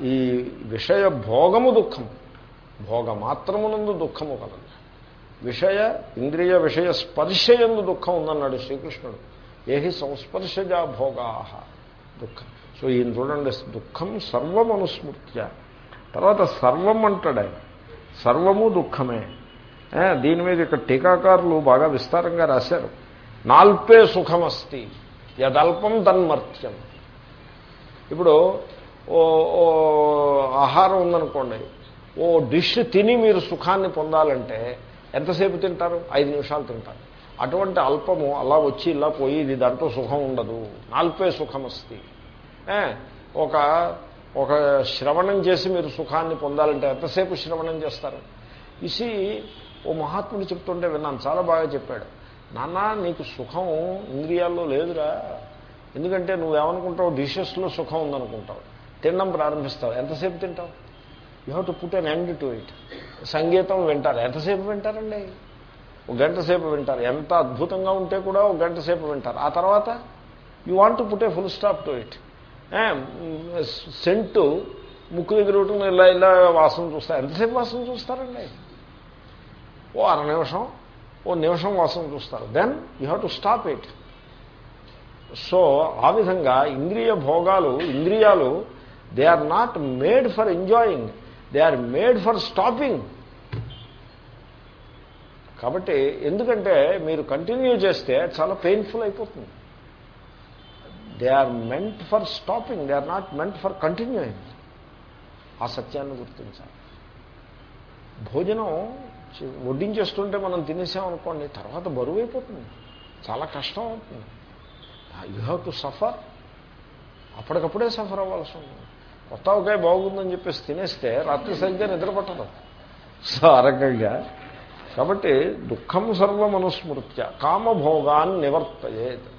ఈ విషయ భోగము దుఃఖం. భోగ మాత్రమునందు దుఃఖము కలదు. విషయ ఇంద్రియ విషయ స్పర్శయందు దుఃఖం ఉందన్నాడు శ్రీకృష్ణుడు. ఏహి సంస్పర్శజా భోగా దుఃఖం. సో ఈయన చూడండి దుఃఖం సర్వమనుస్మృత్య. తర్వాత సర్వం అంటాడు ఆయన. సర్వము దుఃఖమే. దీని మీద ఇక్కడ టీకాకారులు బాగా విస్తారంగా రాశారు. నాల్పే సుఖమస్తి యదల్పం తన్మర్త్యం ఇప్పుడు ఓ ఓ ఆహారం ఉందనుకోండి ఓ డిష్ తిని మీరు సుఖాన్ని పొందాలంటే ఎంతసేపు తింటారు? ఐదు నిమిషాలు తింటారు. అటువంటి అల్పము అలా వచ్చి ఇలా పోయి ఇది దాంట్లో సుఖం ఉండదు. నాల్పే సుఖమస్తి. ఒక ఒక శ్రవణం చేసి మీరు సుఖాన్ని పొందాలంటే ఎంతసేపు శ్రవణం చేస్తారు? ఇసి ఓ మహాత్ముడు చెప్తుంటే విన్నాను చాలా బాగా చెప్పాడు. నాన్న నీకు సుఖం ఇంద్రియాల్లో లేదురా. ఎందుకంటే నువ్వేమనుకుంటావు డిషెస్లో సుఖం ఉందనుకుంటావు. తినడం ప్రారంభిస్తావు. ఎంతసేపు తింటావు? You have to put an end to it సంగీతం వింటారు. ఎంతసేపు వింటారండి? ఒక గంట సేపు వింటారు. ఎంత అద్భుతంగా ఉంటే కూడా ఒక గంట సేపు వింటారు. ఆ తర్వాత you want to put a full stop to it scent ముక్కు దగ్గర ఇలా ఇలా వాసన చూస్తారు. ఎంతసేపు వాసన చూస్తారండి? ఓ అర నిమిషం ఓ నిమిషం వాసన చూస్తారు. Then you have to stop it so ఆ విధంగా ఇంద్రియ భోగాలు ఇంద్రియాలు they are not made for enjoying they are made for stopping కాబట్టి ఎందుకంటే మీరు కంటిన్యూ చేస్తే చాలా పెయిన్ఫుల్ అయిపోతుంది. They are meant for stopping they are not meant for continuing ఆ సత్యాన్ని గుర్తించాలి. భోజనం వడ్డించేస్తుంటే మనం తినేసామనుకోండి తర్వాత బరువు అయిపోతుంది. చాలా కష్టం అవుతుంది. You have to suffer. అప్పటికప్పుడే సఫర్ అవ్వాల్సి ఉంటుంది. కొత్త ఒకే బాగుందని చెప్పేసి తినేస్తే రాత్రి సరిగ్గా నిద్రపట్టదు సో ఆ రకంగా. కాబట్టి దుఃఖం సర్వమనుస్మృత్య కామభోగాన్ని నివర్తయేది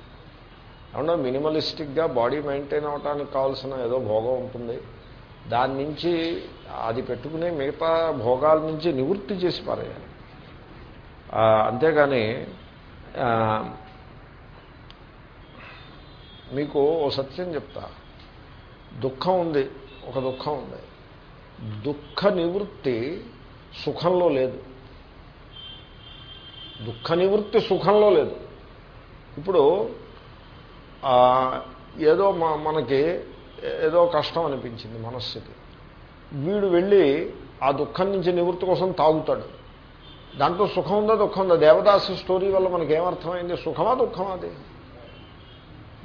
ఏమన్నా మినిమలిస్టిక్గా బాడీ మెయింటైన్ అవడానికి కావాల్సిన ఏదో భోగం ఉంటుంది. దాని నుంచి అది పెట్టుకుని మిగతా భోగాల నుంచి నివృత్తి చేసి పారేయాలి. అంతేగాని మీకు ఓ సత్యం చెప్తా. దుఃఖం ఉంది ఒక దుఃఖం ఉంది. దుఃఖ నివృత్తి సుఖంలో లేదు. దుఃఖ నివృత్తి సుఖంలో లేదు. ఇప్పుడు ఏదో మనకి ఏదో కష్టం అనిపించింది మనస్సుకి. వీడు వెళ్ళి ఆ దుఃఖం నుంచి నివృత్తి కోసం తాగుతాడు. దాంట్లో సుఖం ఉందా దుఃఖం ఉందా? దేవదాసు స్టోరీ వల్ల మనకేమర్థమైంది? సుఖమా దుఃఖమా అది?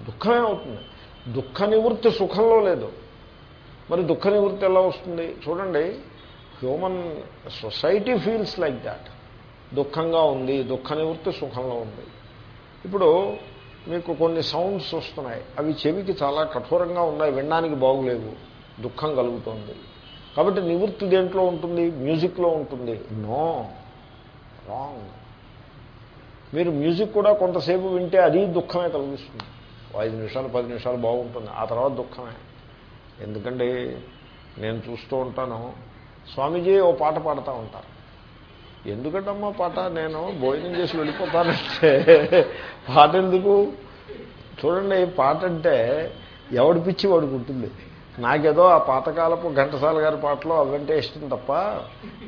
దుఃఖమే అవుతుంది. దుఃఖ నివృత్తి సుఖంలో లేదు. మరి దుఃఖ నివృత్తి ఎలా వస్తుంది? చూడండి. Human society feels like that. దుఃఖంగా ఉంది దుఃఖ నివృత్తి సుఖంలో ఉంది. ఇప్పుడు మీకు కొన్ని సౌండ్స్ వస్తున్నాయి. అవి చెవికి చాలా కఠోరంగా ఉన్నాయి వినడానికి బాగులేవు దుఃఖం కలుగుతుంది. కాబట్టి నివృత్తి దేంట్లో ఉంటుంది? మ్యూజిక్లో ఉంటుంది. నో రాంగ్ మీరు మ్యూజిక్ కూడా కొంతసేపు వింటే అది దుఃఖమే కలిగిస్తుంది. ఐదు నిమిషాలు పది నిమిషాలు బాగుంటుంది. ఆ తర్వాత దుఃఖమే. ఎందుకంటే నేను చూస్తూ ఉంటాను. స్వామీజీ ఓ పాట పాడుతూ ఉంటారు. ఎందుకంటమ్మా పాట? నేను భోజనం చేసి వెళ్ళిపోతానంటే పాట ఎందుకు? చూడండి పాట అంటే ఎవడి పిచ్చి వాడికి ఉంటుంది. నాకేదో ఆ పాతకాలపు ఘంటసాల గారి పాటలో అవంటే ఇష్టం తప్ప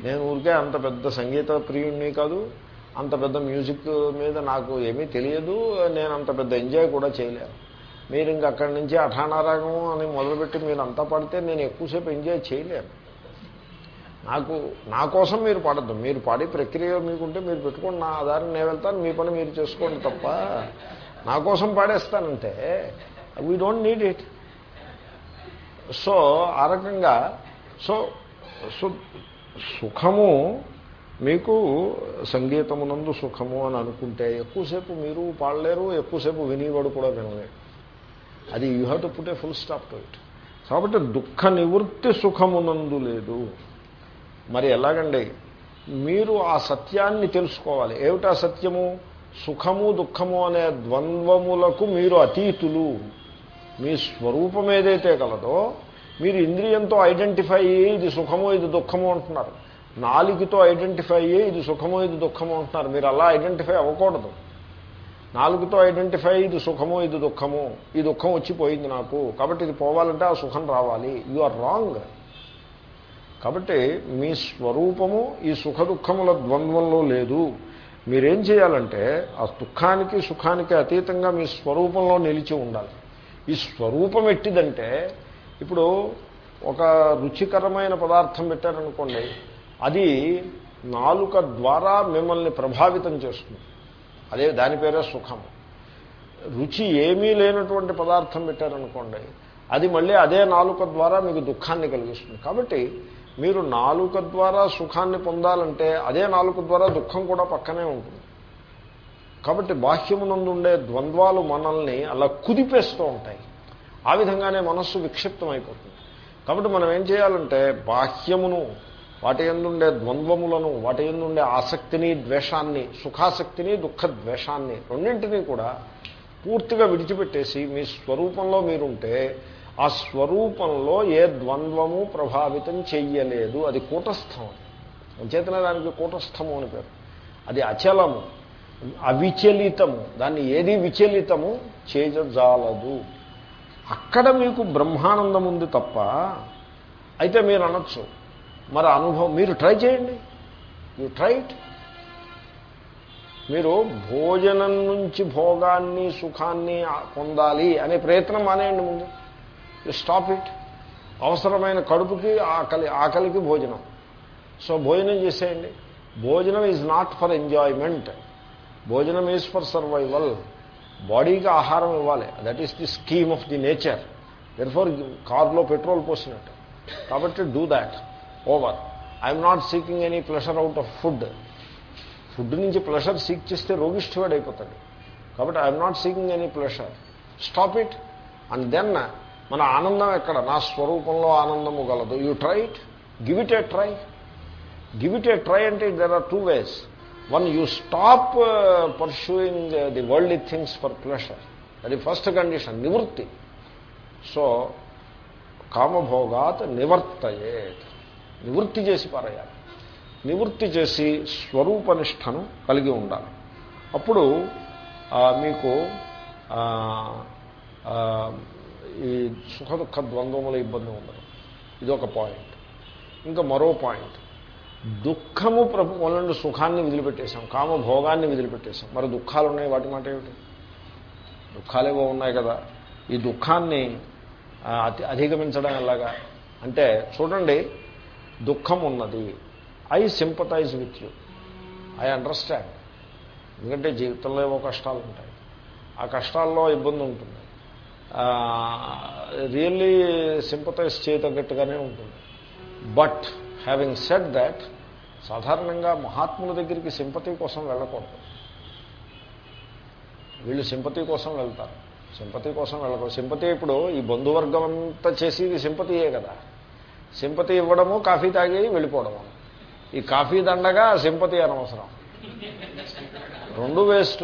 నేను ఊరికే అంత పెద్ద సంగీత ప్రియుణ్ణి కాదు. అంత పెద్ద మ్యూజిక్ మీద నాకు ఏమీ తెలియదు. నేను అంత పెద్ద ఎంజాయ్ కూడా చేయలేను. మీరు ఇంక అక్కడి నుంచి అఠానారాగం అని మొదలుపెట్టి మీరు అంతా పడితే నేను ఎక్కువసేపు ఎంజాయ్ చేయలేను. నాకు నా కోసం మీరు పాడద్దు. మీరు పాడే ప్రక్రియ మీకుంటే మీరు పెట్టుకోండి. నా ఆధారం నేను వెళ్తాను. మీ పని మీరు చేసుకోండి తప్ప నా కోసం పాడేస్తానంటే we don't need it so ఆ రకంగా సో సుఖము మీకు సంగీతమునందు సుఖము అని అనుకుంటే ఎక్కువసేపు మీరు పాడలేరు ఎక్కువసేపు వినేవాడు కూడా వినలేరు అది you have to put a full stop to it కాబట్టి దుఃఖ నివృత్తి సుఖమునందు లేదు. మరి ఎలాగండి? మీరు ఆ సత్యాన్ని తెలుసుకోవాలి. ఏమిటా సత్యము? సుఖము దుఃఖము అనే ద్వంద్వములకు మీరు అతీతులు. మీ స్వరూపం ఏదైతే కలదో మీరు ఇంద్రియంతో ఐడెంటిఫై అయ్యి ఇది సుఖము ఇది దుఃఖము అంటున్నారు. నాలుగుతో ఐడెంటిఫై అయ్యి ఇది సుఖము ఇది దుఃఖము అంటున్నారు. మీరు అలా ఐడెంటిఫై అవ్వకూడదు. నాలుగుతో ఐడెంటిఫై ఇది సుఖము ఇది దుఃఖము. ఈ దుఃఖం వచ్చిపోయింది నాకు. కాబట్టి ఇది పోవాలంటే ఆ సుఖం రావాలి. You are wrong. కాబట్టి మీ స్వరూపము ఈ సుఖ దుఃఖముల ద్వంద్వంలో లేదు. మీరేం చేయాలంటే ఆ దుఃఖానికి సుఖానికి అతీతంగా మీ స్వరూపంలో నిలిచి ఉండాలి. ఈ స్వరూపం ఎట్టిదంటే ఇప్పుడు ఒక రుచికరమైన పదార్థం పెట్టారనుకోండి అది నాలుక ద్వారా మిమ్మల్ని ప్రభావితం చేస్తుంది. అదే దాని పేరే సుఖము రుచి ఏమీ లేనటువంటి పదార్థం పెట్టారనుకోండి అది మళ్ళీ అదే నాలుక ద్వారా మీకు దుఃఖాన్ని కలిగిస్తుంది. కాబట్టి మీరు నాలుక ద్వారా సుఖాన్ని పొందాలంటే అదే నాలుక ద్వారా దుఃఖం కూడా పక్కనే ఉంటుంది. కాబట్టి బాహ్యమునందుండే ద్వంద్వాలు మనల్ని అలా కుదిపేస్తూ ఉంటాయి. ఆ విధంగానే మనస్సు విక్షిప్తమైపోతుంది. కాబట్టి మనం ఏం చేయాలంటే బాహ్యమును వాటి ఎందుండే ద్వంద్వములను వాటి ఎందుండే ఆసక్తిని ద్వేషాన్ని సుఖాసక్తిని దుఃఖ ద్వేషాన్ని రెండింటినీ కూడా పూర్తిగా విడిచిపెట్టేసి మీ స్వరూపంలో మీరుంటే ఆ స్వరూపంలో ఏ ద్వంద్వము ప్రభావితం చెయ్యలేదు. అది కూటస్థం అంచేతన దానికి కూటస్థము అని పేరు. అది అచలము అవిచలితము. దాన్ని ఏది విచలితము? చేయజాలదు అక్కడ మీకు బ్రహ్మానందం ఉంది తప్ప అయితే మీరు అనొచ్చు. మరి అనుభవం మీరు ట్రై చేయండి. యూ ట్రైట్ మీరు భోజనం నుంచి భోగాన్ని సుఖాన్ని పొందాలి అనే ప్రయత్నం మానేయండి ముందు. స్టాప్ ఇట్ అవసరమైన కడుపుకి ఆకలి ఆకలికి భోజనం. సో భోజనం చేసేయండి. భోజనం ఈజ్ నాట్ ఫర్ ఎంజాయ్మెంట్ భోజనం ఈజ్ ఫర్ సర్వైవల్ బాడీకి ఆహారం ఇవ్వాలి. That is the scheme of the nature therefore కార్లో పెట్రోల్ పోసినట్టు. కాబట్టి do that over I'm not seeking any pleasure out of food food నుంచి ప్లెషర్ సీక్ చేస్తే రోగిష్ఠువాడు అయిపోతాడు. కాబట్టి I'm not seeking any pleasure stop it and then మన ఆనందం ఎక్కడ? నా స్వరూపంలో ఆనందము గలదు. You try it give it a try give it a try అంటే there are two ways one you stop pursuing the world things for pleasure అది first condition నివృత్తి సో కామభోగాత్ నివర్తయే నివృత్తి చేసి పారేయాలి. నివృత్తి చేసి స్వరూపనిష్టను కలిగి ఉండాలి. అప్పుడు మీకు ఈ సుఖ దుఃఖ ద్వంద్వముల ఇబ్బంది ఉండదు. ఇది ఒక పాయింట్ ఇంకా మరో పాయింట్ దుఃఖము ప్రభు వలన సుఖాన్ని వదిలిపెట్టేశాం. కామభోగాన్ని వదిలిపెట్టేశాం. మరి దుఃఖాలు ఉన్నాయి వాటి మాట ఏమిటి? దుఃఖాలేవో ఉన్నాయి కదా. ఈ దుఃఖాన్ని అతి అధిగమించడం ఎలాగా? అంటే చూడండి దుఃఖం ఉన్నది. I sympathize with you. I understand. ఎందుకంటే జీవితంలో ఏవో కష్టాలు ఉంటాయి. ఆ కష్టాల్లో ఇబ్బంది ఉంటుంది. రియల్లీ సింపతైజ్ చేయతగ్గట్టుగానే ఉంటుంది. బట్ హ్యావింగ్ సెడ్ దాట్ సాధారణంగా మహాత్ముల దగ్గరికి సింపతి కోసం వెళ్ళకూడదు. వీళ్ళు సింపతి కోసం వెళ్తారు. సింపతి కోసం వెళ్ళకూడదు. సింపతి ఇప్పుడు ఈ బంధువర్గం అంతా చేసేది సింపతియే కదా. సింపతి ఇవ్వడము కాఫీ తాగి వెళ్ళిపోవడము. ఈ కాఫీ దండగా సింపతి అనవసరం. రెండు వేస్ట్.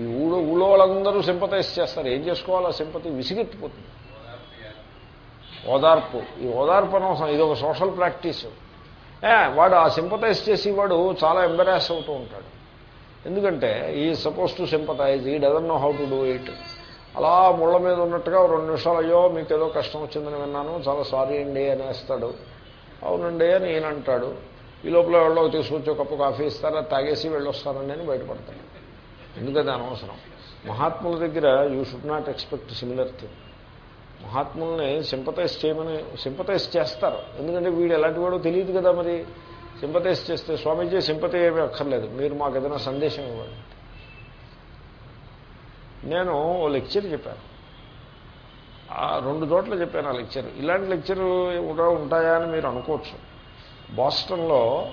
ఈ ఊళ్ళో ఊళ్ళో వాళ్ళందరూ సింపతైజ్ చేస్తారు. ఏం చేసుకోవాలో? సింపతి విసిగెత్తిపోతుంది. ఓదార్పు. ఈ ఓదార్పు అనవసరం. ఇది ఒక సోషల్ ప్రాక్టీస్. వాడు ఆ సింపతైజ్ చేసి వాడు చాలా ఎంబరాస్ అవుతూ ఉంటాడు. ఎందుకంటే ఈ సపోజ్ టు సింపతైజ్ ఈ doesn't know how to do it అలా ముళ్ళ మీద ఉన్నట్టుగా రెండు నిమిషాలు అయ్యో మీకు ఏదో కష్టం వచ్చిందని విన్నాను. చాలా సారీ అండి అనేస్తాడు. అవునండి అని ఈయన అంటాడు ఈ లోపల ఎవరో తీసుకొచ్చి కప్పు కాఫీ ఇస్తారా తాగేసి వెళ్ళొస్తానండి అని బయటపడతాడు ఎందుకది అనవసరం. మహాత్ముల దగ్గర you should not expect similar thing మహాత్ముల్ని sympathise చేయమని సింపతైజ్ చేస్తారు. ఎందుకంటే వీడు ఎలాంటి వాడో తెలియదు కదా మరి. సింపతైజ్ చేస్తే స్వామీజీ సింపతి ఏమీ అక్కర్లేదు. మీరు మాకు ఏదైనా సందేశం ఇవ్వండి. నేను ఓ లెక్చర్ చెప్పాను. రెండు చోట్ల చెప్పాను ఆ లెక్చర్ ఇలాంటి లెక్చర్ కూడా ఉంటాయా అని మీరు అనుకోవచ్చు. బాస్టన్లో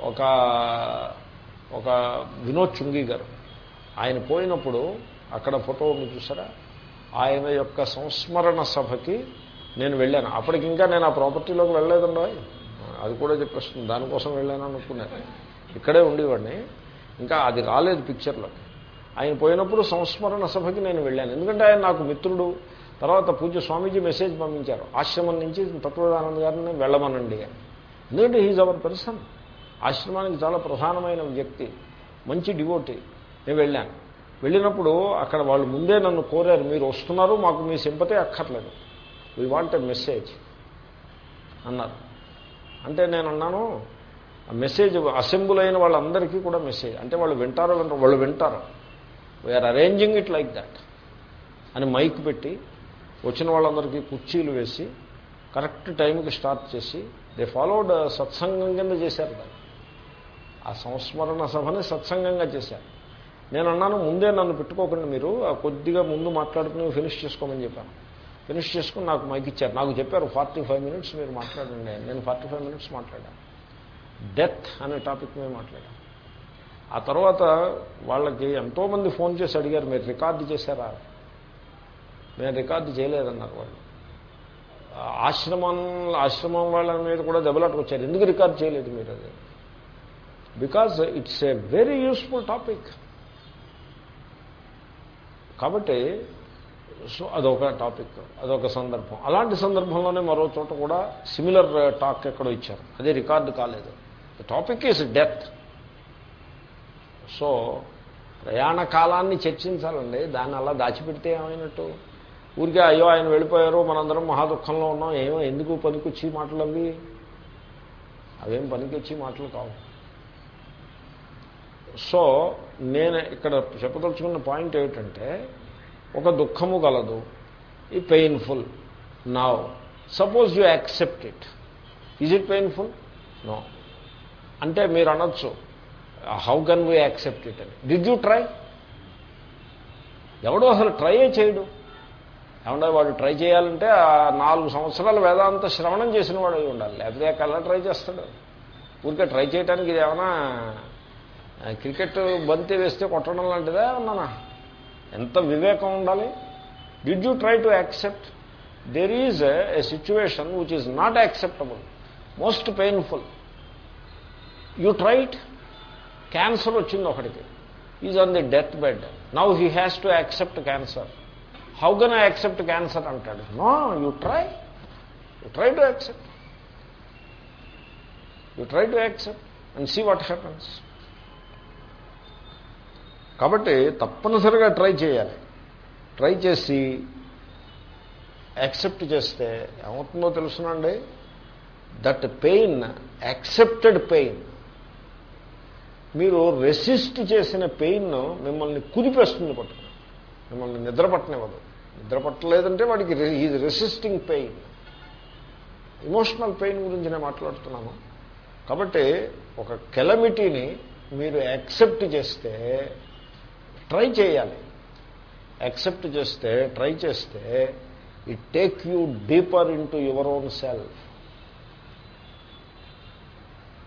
ఒక ఒక వినోద్ చుంగి గారు. ఆయన పోయినప్పుడు అక్కడ ఫోటో ఉంది చూసారా? ఆయన యొక్క సంస్మరణ సభకి నేను వెళ్ళాను. అప్పటికి ఇంకా నేను ఆ ప్రాపర్టీలోకి వెళ్ళలేదండి. అది కూడా చెప్పేస్తుంది. దానికోసం వెళ్ళాను అనుకున్నాను. ఇక్కడే ఉండేవాడిని. ఇంకా అది రాలేదు పిక్చర్లోకి. ఆయన పోయినప్పుడు సంస్మరణ సభకి నేను వెళ్ళాను. ఎందుకంటే ఆయన నాకు మిత్రుడు. తర్వాత పూజ్య స్వామీజీ మెసేజ్ పంపించారు. ఆశ్రమం నుంచి తత్వదానంద గారిని వెళ్ళమనండి అని. ఎందుకంటే హీజ్ అవర్ పర్సన్. ఆశ్రమానికి చాలా ప్రధానమైన వ్యక్తి మంచి డివోటీ. నేను వెళ్ళాను. వెళ్ళినప్పుడు అక్కడ వాళ్ళు ముందే నన్ను కోరారు మీరు వస్తున్నారు మాకు మీ సింపతే అక్కర్లేదు. వీ వాంట్ ఎ మెసేజ్ అన్నారు. అంటే నేను అన్నాను ఆ మెసేజ్ అసెంబుల్ అయిన వాళ్ళందరికీ కూడా మెసేజ్ అంటే వాళ్ళు వింటారో వింటారు వాళ్ళు వింటారు. We are arranging it like that అని మైక్ పెట్టి వచ్చిన వాళ్ళందరికీ కుర్చీలు వేసి కరెక్ట్ టైంకి స్టార్ట్ చేసి దే ఫాలోడ్ uh, సత్సంగం కింద చేశారు దాన్ని. ఆ సంస్మరణ సభని సత్సంగంగా చేశారు. నేను అన్నాను ముందే నన్ను పెట్టుకోకుండా మీరు ఆ కొద్దిగా ముందు మాట్లాడుకుని ఫినిష్ చేసుకోమని చెప్పాను. ఫినిష్ చేసుకుని నాకు మైక్ ఇచ్చారు. నాకు చెప్పారు ఫార్టీ ఫైవ్ మినిట్స్ మీరు మాట్లాడండి నేను ఫార్టీ ఫైవ్ మినిట్స్ మాట్లాడాను. డెత్ అనే టాపిక్ మీద మాట్లాడాను. ఆ తర్వాత వాళ్ళకి ఎంతోమంది ఫోన్ చేసి అడిగారు మీరు రికార్డు చేశారా? నేను రికార్డు చేయలేదన్నారు వాళ్ళు. ఆశ్రమం ఆశ్రమం వాళ్ళ మీద కూడా దెబ్బలాటకు వచ్చారు. ఎందుకు రికార్డ్ చేయలేదు మీరు అది? Because it's a very useful topic కాబట్టి సో అదొక టాపిక్ అదొక సందర్భం. అలాంటి సందర్భంలోనే మరో చోట కూడా సిమిలర్ టాక్ uh, ఎక్కడో ఇచ్చారు. అదే రికార్డు కాలేదు. The topic is death so ప్రయాణ కాలాన్ని చర్చించాలండి. దాన్ని అలా దాచిపెడితే ఏమైనట్టు? ఊరికే అయ్యో ఆయన వెళ్ళిపోయారు మనందరం మహా దుఃఖంలో ఉన్నాం. ఏమో ఎందుకు పనికొచ్చి మాటలు అవి? అవేం పనికొచ్చి మాటలు కావు. సో నేను ఇక్కడ చెప్పదలుచుకున్న పాయింట్ ఏమిటంటే ఒక దుఃఖము గలదు ఈ painful now suppose you accept it is it painful no అంటే మీరు అనొచ్చు how can we accept it అని. డిడ్ యూ ట్రై ఎవడో అసలు ట్రైయే చేయడు. ఏమన్నా వాడు ట్రై చేయాలంటే ఆ నాలుగు సంవత్సరాలు వేదాంత శ్రవణం చేసిన వాడు అయి ఉండాలి. లేకపోతే కల్లా ట్రై చేస్తాడు. ఊరికే ట్రై చేయడానికి ఇది ఏమైనా క్రికెట్ బంతి వేస్తే కొట్టడం లాంటిదే ఉన్నానా ఎంత వివేకం ఉండాలి. Did you try to accept there is a situation which is not acceptable most painful you tried cancer వచ్చింది ఒకటికి. Is on the death bed now he has to accept cancer how can I accept cancer అంటాడు. No you try you try to accept you try to accept and see what happens కాబట్టి తప్పనిసరిగా try చేయాలి. Try చేసి accept చేస్తే ఏమవుతుందో తెలుసునండి? That pain accepted pain మీరు resist చేసిన పెయిన్ మిమ్మల్ని కుదిపేస్తుంది పట్టుకుని. మిమ్మల్ని నిద్రపట్టనివ్వదు నిద్ర పట్టలేదంటే వాడికి is resisting pain emotional pain గురించి నేను మాట్లాడుతున్నాను కాబట్టి ఒక కెలమిటీని మీరు యాక్సెప్ట్ చేస్తే ట్రై చేయాలి. యాక్సెప్ట్ చేస్తే ట్రై చేస్తే it take you deeper into your own self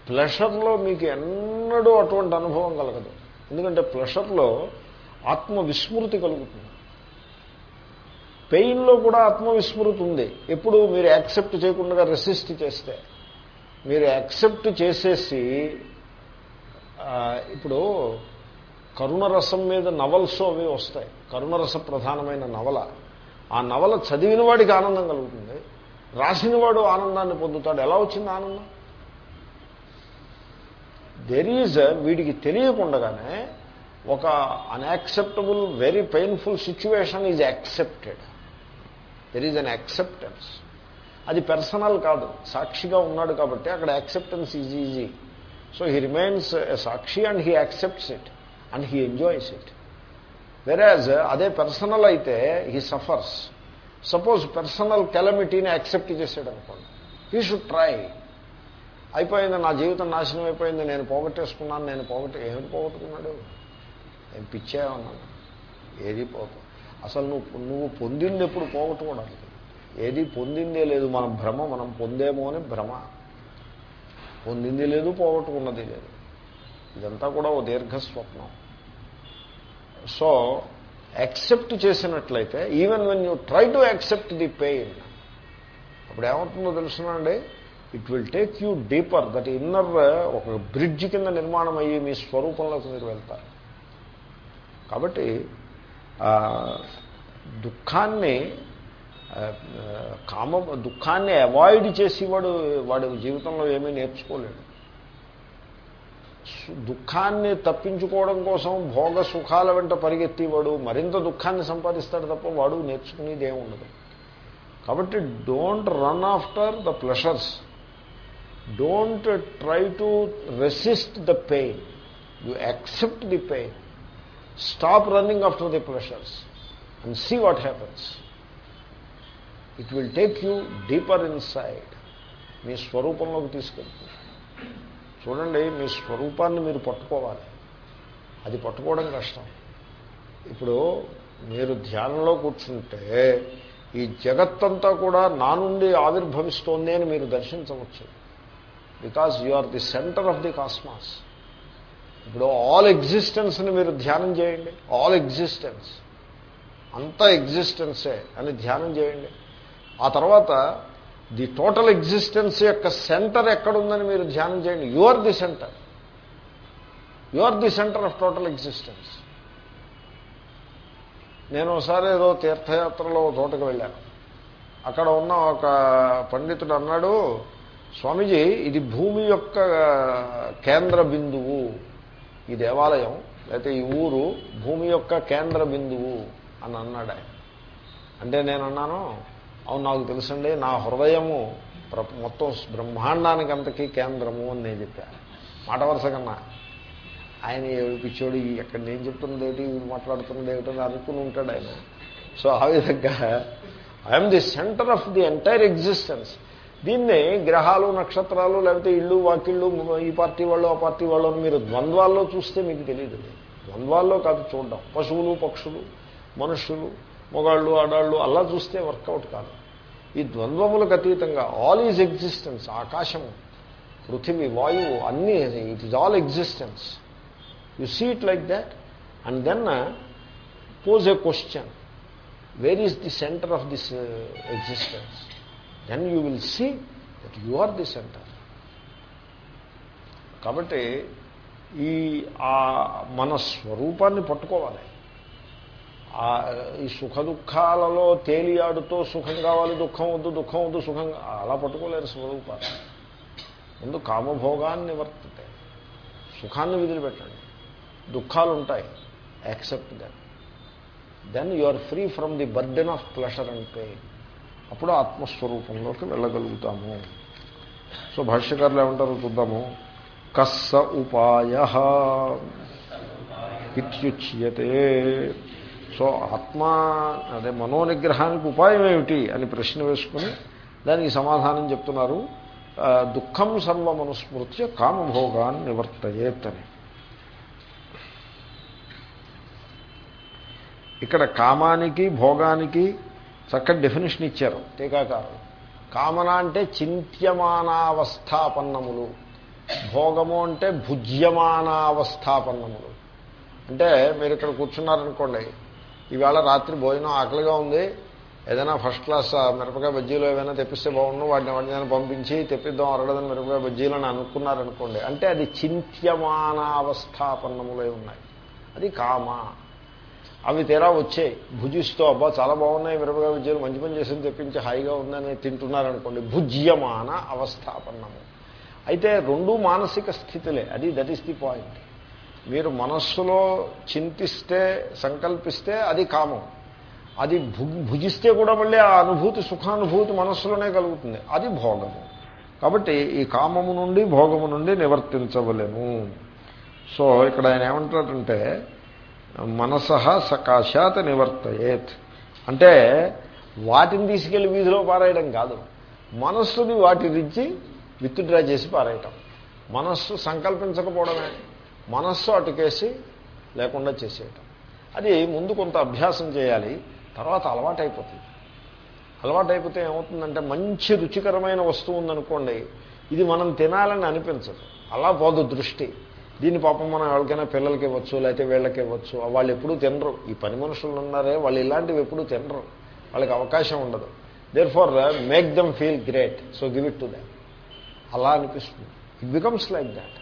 ప్లెషర్లో మీకు ఎన్నడూ అటువంటి అనుభవం కలగదు. ఎందుకంటే ప్లెషర్లో ఆత్మవిస్మృతి కలుగుతుంది. పెయిన్లో కూడా ఆత్మవిస్మృతి ఉంది ఎప్పుడు మీరు యాక్సెప్ట్ చేయకుండా రెసిస్ట్ చేస్తే. మీరు యాక్సెప్ట్ చేసేసి ఇప్పుడు కరుణరసం మీద నవల్స్ అవి వస్తాయి. కరుణరస ప్రధానమైన నవల. ఆ నవల చదివిన వాడికి ఆనందం కలుగుతుంది. రాసినవాడు ఆనందాన్ని పొందుతాడు. ఎలా వచ్చింది ఆనందం? దెర్ ఈజ్ వీడికి తెలియకుండగానే ఒక unacceptable very painful situation is accepted there is an acceptance అది పర్సనల్ కాదు. సాక్షిగా ఉన్నాడు కాబట్టి అక్కడ acceptance is easy so he remains Sakshi and he accepts it and he enjoys it whereas అదే పర్సనల్ అయితే హీ సఫర్స్ సపోజ్ పర్సనల్ కెలమిటీని accept చేసాడు అనుకోండి. ఈ షుడ్ ట్రై అయిపోయింది నా జీవితం నాశనం అయిపోయింది నేను పోగొట్టేసుకున్నాను నేను పోగొట్టు ఏమిటి పోగొట్టుకున్నాడు? నేను పిచ్చేమన్నాను ఏది పోగొట్టు అసలు నువ్వు నువ్వు పొందింది ఎప్పుడు పోగొట్టుకోవడానికి ఏది పొందిందే లేదు మన భ్రమ మనం పొందేమో అని భ్రమ. పొందింది లేదు పోగొట్టుకున్నది లేదు. ఇదంతా కూడా ఓ దీర్ఘ స్వప్నం సో యాక్సెప్ట్ చేసినట్లయితే even when you try to accept the pain అప్పుడు ఏమవుతుందో తెలుసునండి? It will take you deeper that inner ఒక బ్రిడ్జ్ కింద నిర్మాణం అయ్యి మీ స్వరూపంలోకి మీరు వెళ్తారు. కాబట్టి దుఃఖాన్ని కామ దుఃఖాన్ని అవాయిడ్ చేసి వాడు వాడు జీవితంలో ఏమీ నేర్చుకోలేడు. దుఃఖాన్ని తప్పించుకోవడం కోసం భోగ సుఖాల వెంట పరిగెత్తేవాడు మరింత దుఃఖాన్ని సంపాదిస్తాడు తప్ప వాడు నేర్చుకునేది ఏమి ఉండదు. కాబట్టి don't run after the pleasures. Don't try to resist the pain. You accept the pain. Stop running after the pressures and see what happens it will take you deeper inside మీ స్వరూపంలోకి తీసుకెళ్తుంది చూడండి మీ స్వరూపాన్ని మీరు పట్టుకోవాలి. అది పట్టుకోవడం కష్టం. ఇప్పుడు మీరు ధ్యానంలో కూర్చుంటే ఈ జగత్తంతా కూడా నా నుండి ఆవిర్భవిస్తోంది అని మీరు దర్శించవచ్చు. Because you are the centre of the cosmos ఇప్పుడు ఆల్ ఎగ్జిస్టెన్స్ని మీరు ధ్యానం చేయండి. ఆల్ ఎగ్జిస్టెన్స్ అంతా ఎగ్జిస్టెన్సే అని ధ్యానం చేయండి. ఆ తర్వాత ది టోటల్ ఎగ్జిస్టెన్స్ యొక్క సెంటర్ ఎక్కడుందని మీరు ధ్యానం చేయండి. You are the centre you are the centre of total existence నేను ఒకసారి ఏదో తీర్థయాత్రలో తోటకు వెళ్ళాను. అక్కడ ఉన్న ఒక పండితుడు అన్నాడు స్వామీజీ ఇది భూమి యొక్క కేంద్ర బిందువు. ఈ దేవాలయం లేకపోతే ఈ ఊరు భూమి యొక్క కేంద్ర బిందువు అని అన్నాడు ఆయన. అంటే నేను అన్నాను అవును నాకు తెలుసండి నా హృదయము మొత్తం బ్రహ్మాండానికి అంతకీ కేంద్రము అని నేను చెప్పాను మాట వరుస కన్నా. ఆయన ఏడు పిచ్చోడు ఎక్కడ నేను చెప్తున్నది ఏమిటి వీడు మాట్లాడుతున్నది ఏమిటో అని అనుకుని ఉంటాడు ఆయన. సో ఆ విధంగా I'm the centre of the entire existence. దీన్ని గ్రహాలు నక్షత్రాలు లేకపోతే ఇళ్ళు వాకిళ్ళు ఈ పార్టీ వాళ్ళు ఆ పార్టీ వాళ్ళు అని మీరు ద్వంద్వాల్లో చూస్తే మీకు తెలియదు. ద్వంద్వాల్లో కాదు చూడడం. పశువులు పక్షులు మనుషులు మొగాళ్ళు ఆడాళ్ళు అలా చూస్తే వర్కౌట్ కాదు. ఈ ద్వంద్వములకు అతీతంగా ఆల్ ఈజ్ ఎగ్జిస్టెన్స్ ఆకాశము పృథివీ వాయువు అన్నీ it is all existence. You see it like that and then pose a question. Where is the centre of this existence? Then you will see that you are the centre కాబట్టి ఈ ఆ మన స్వరూపాన్ని పట్టుకోవాలి. ఆ ఈ సుఖ దుఃఖాలలో తేలియాడుతో సుఖం కావాలి దుఃఖం వద్దు దుఃఖం వద్దు సుఖం అలా పట్టుకోలేరు స్వరూపాన్ని ముందు కామభోగాన్ని వర్తితే సుఖాన్ని వదిలిపెట్టండి. దుఃఖాలు ఉంటాయి accept then then you are free from the burden of pleasure and pain అప్పుడు ఆత్మస్వరూపంలోకి వెళ్ళగలుగుతాము. సో భాష్యకారులు ఏమంటారో చూద్దాము. కస్స ఉపాయ ఇత్యుచ్యతే. సో ఆత్మ అదే మనోనిగ్రహానికి ఉపాయం ఏమిటి అని ప్రశ్న వేసుకుని దానికి సమాధానం చెప్తున్నారు. దుఃఖం సర్వమనుస్మృత్య కామభోగాన్ని నివర్తయేత్ అని. ఇక్కడ కామానికి భోగానికి చక్కటి డెఫినేషన్ ఇచ్చారు టీకాకారు కామన అంటే చింత్యమానావస్థాపన్నములు. భోగము అంటే భుజ్యమానావస్థాపన్నములు. అంటే మీరు ఇక్కడ కూర్చున్నారనుకోండి ఈవేళ రాత్రి భోజనం ఆకలిగా ఉంది ఏదైనా ఫస్ట్ క్లాస్ మిరపకాయ బజ్జీలు ఏమైనా తెప్పిస్తే బాగుండు వాటిని వాటిని పంపించి తెప్పిద్దాం అరడదని మిరపకాయ బజ్జీలు అని అనుకున్నారనుకోండి అంటే అది చింత్యమానావస్థాపన్నములై ఉన్నాయి. అది కామ. అవి తీరా వచ్చాయి భుజిస్తూ అబ్బా చాలా బాగున్నాయి మిరపకాయ బజ్జీలు మంచి పని చేసింది తెప్పించి హాయిగా ఉందని తింటున్నారనుకోండి భుజ్యమాన అవస్థాపన్నము అయితే రెండు మానసిక స్థితులే. అది దట్ ఈస్ ది పాయింట్ మీరు మనస్సులో చింతిస్తే సంకల్పిస్తే అది కామం. అది భు భుజిస్తే కూడా మళ్ళీ ఆ అనుభూతి సుఖానుభూతి మనస్సులోనే కలుగుతుంది. అది భోగము. కాబట్టి ఈ కామము నుండి భోగము నుండి నివర్తించవలేము సో ఇక్కడ ఆయన ఏమంటాడంటే మనస సకాశాత్ నివర్తయేత్. అంటే వాటిని తీసుకెళ్ళి వీధిలో పారేయడం కాదు. మనస్సుని వాటి నుంచి విత్డ్రా చేసి పారేయటం. మనస్సు సంకల్పించకపోవడమే. మనస్సు అటుకేసి లేకుండా చేసేయటం. అది ముందు కొంత అభ్యాసం చేయాలి తర్వాత అలవాటైపోతుంది. అలవాటైపోతే ఏమవుతుందంటే మంచి రుచికరమైన వస్తువు ఉందనుకోండి ఇది మనం తినాలని అనిపించదు. అలా పోదు దృష్టి. దీని పాపం మనం ఎవరికైనా పిల్లలకి ఇవ్వచ్చు లేకపోతే వీళ్ళకి ఇవ్వచ్చు. వాళ్ళు ఎప్పుడూ తినరు. ఈ పని మనుషులు ఉన్నారే వాళ్ళు ఇలాంటివి ఎప్పుడూ తినరు. వాళ్ళకి అవకాశం ఉండదు. Therefore make them feel great so give it to them అలా అనిపిస్తుంది. ఇట్ బికమ్స్ లైక్ దాట్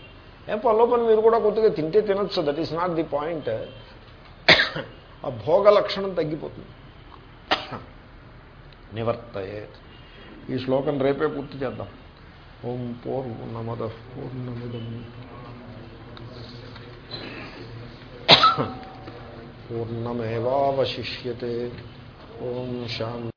ఏం పనిలో పని మీరు కూడా కొద్దిగా తింటే తినొచ్చు. That is not the point ఆ భోగ లక్షణం తగ్గిపోతుంది. నివర్తయే ఈ శ్లోకం రేపే పూర్తి చేద్దాం. ఓం పూర్ణమద పూర్ణమిదం. పూర్ణమేవాశిష్యతే ఓం శాంతి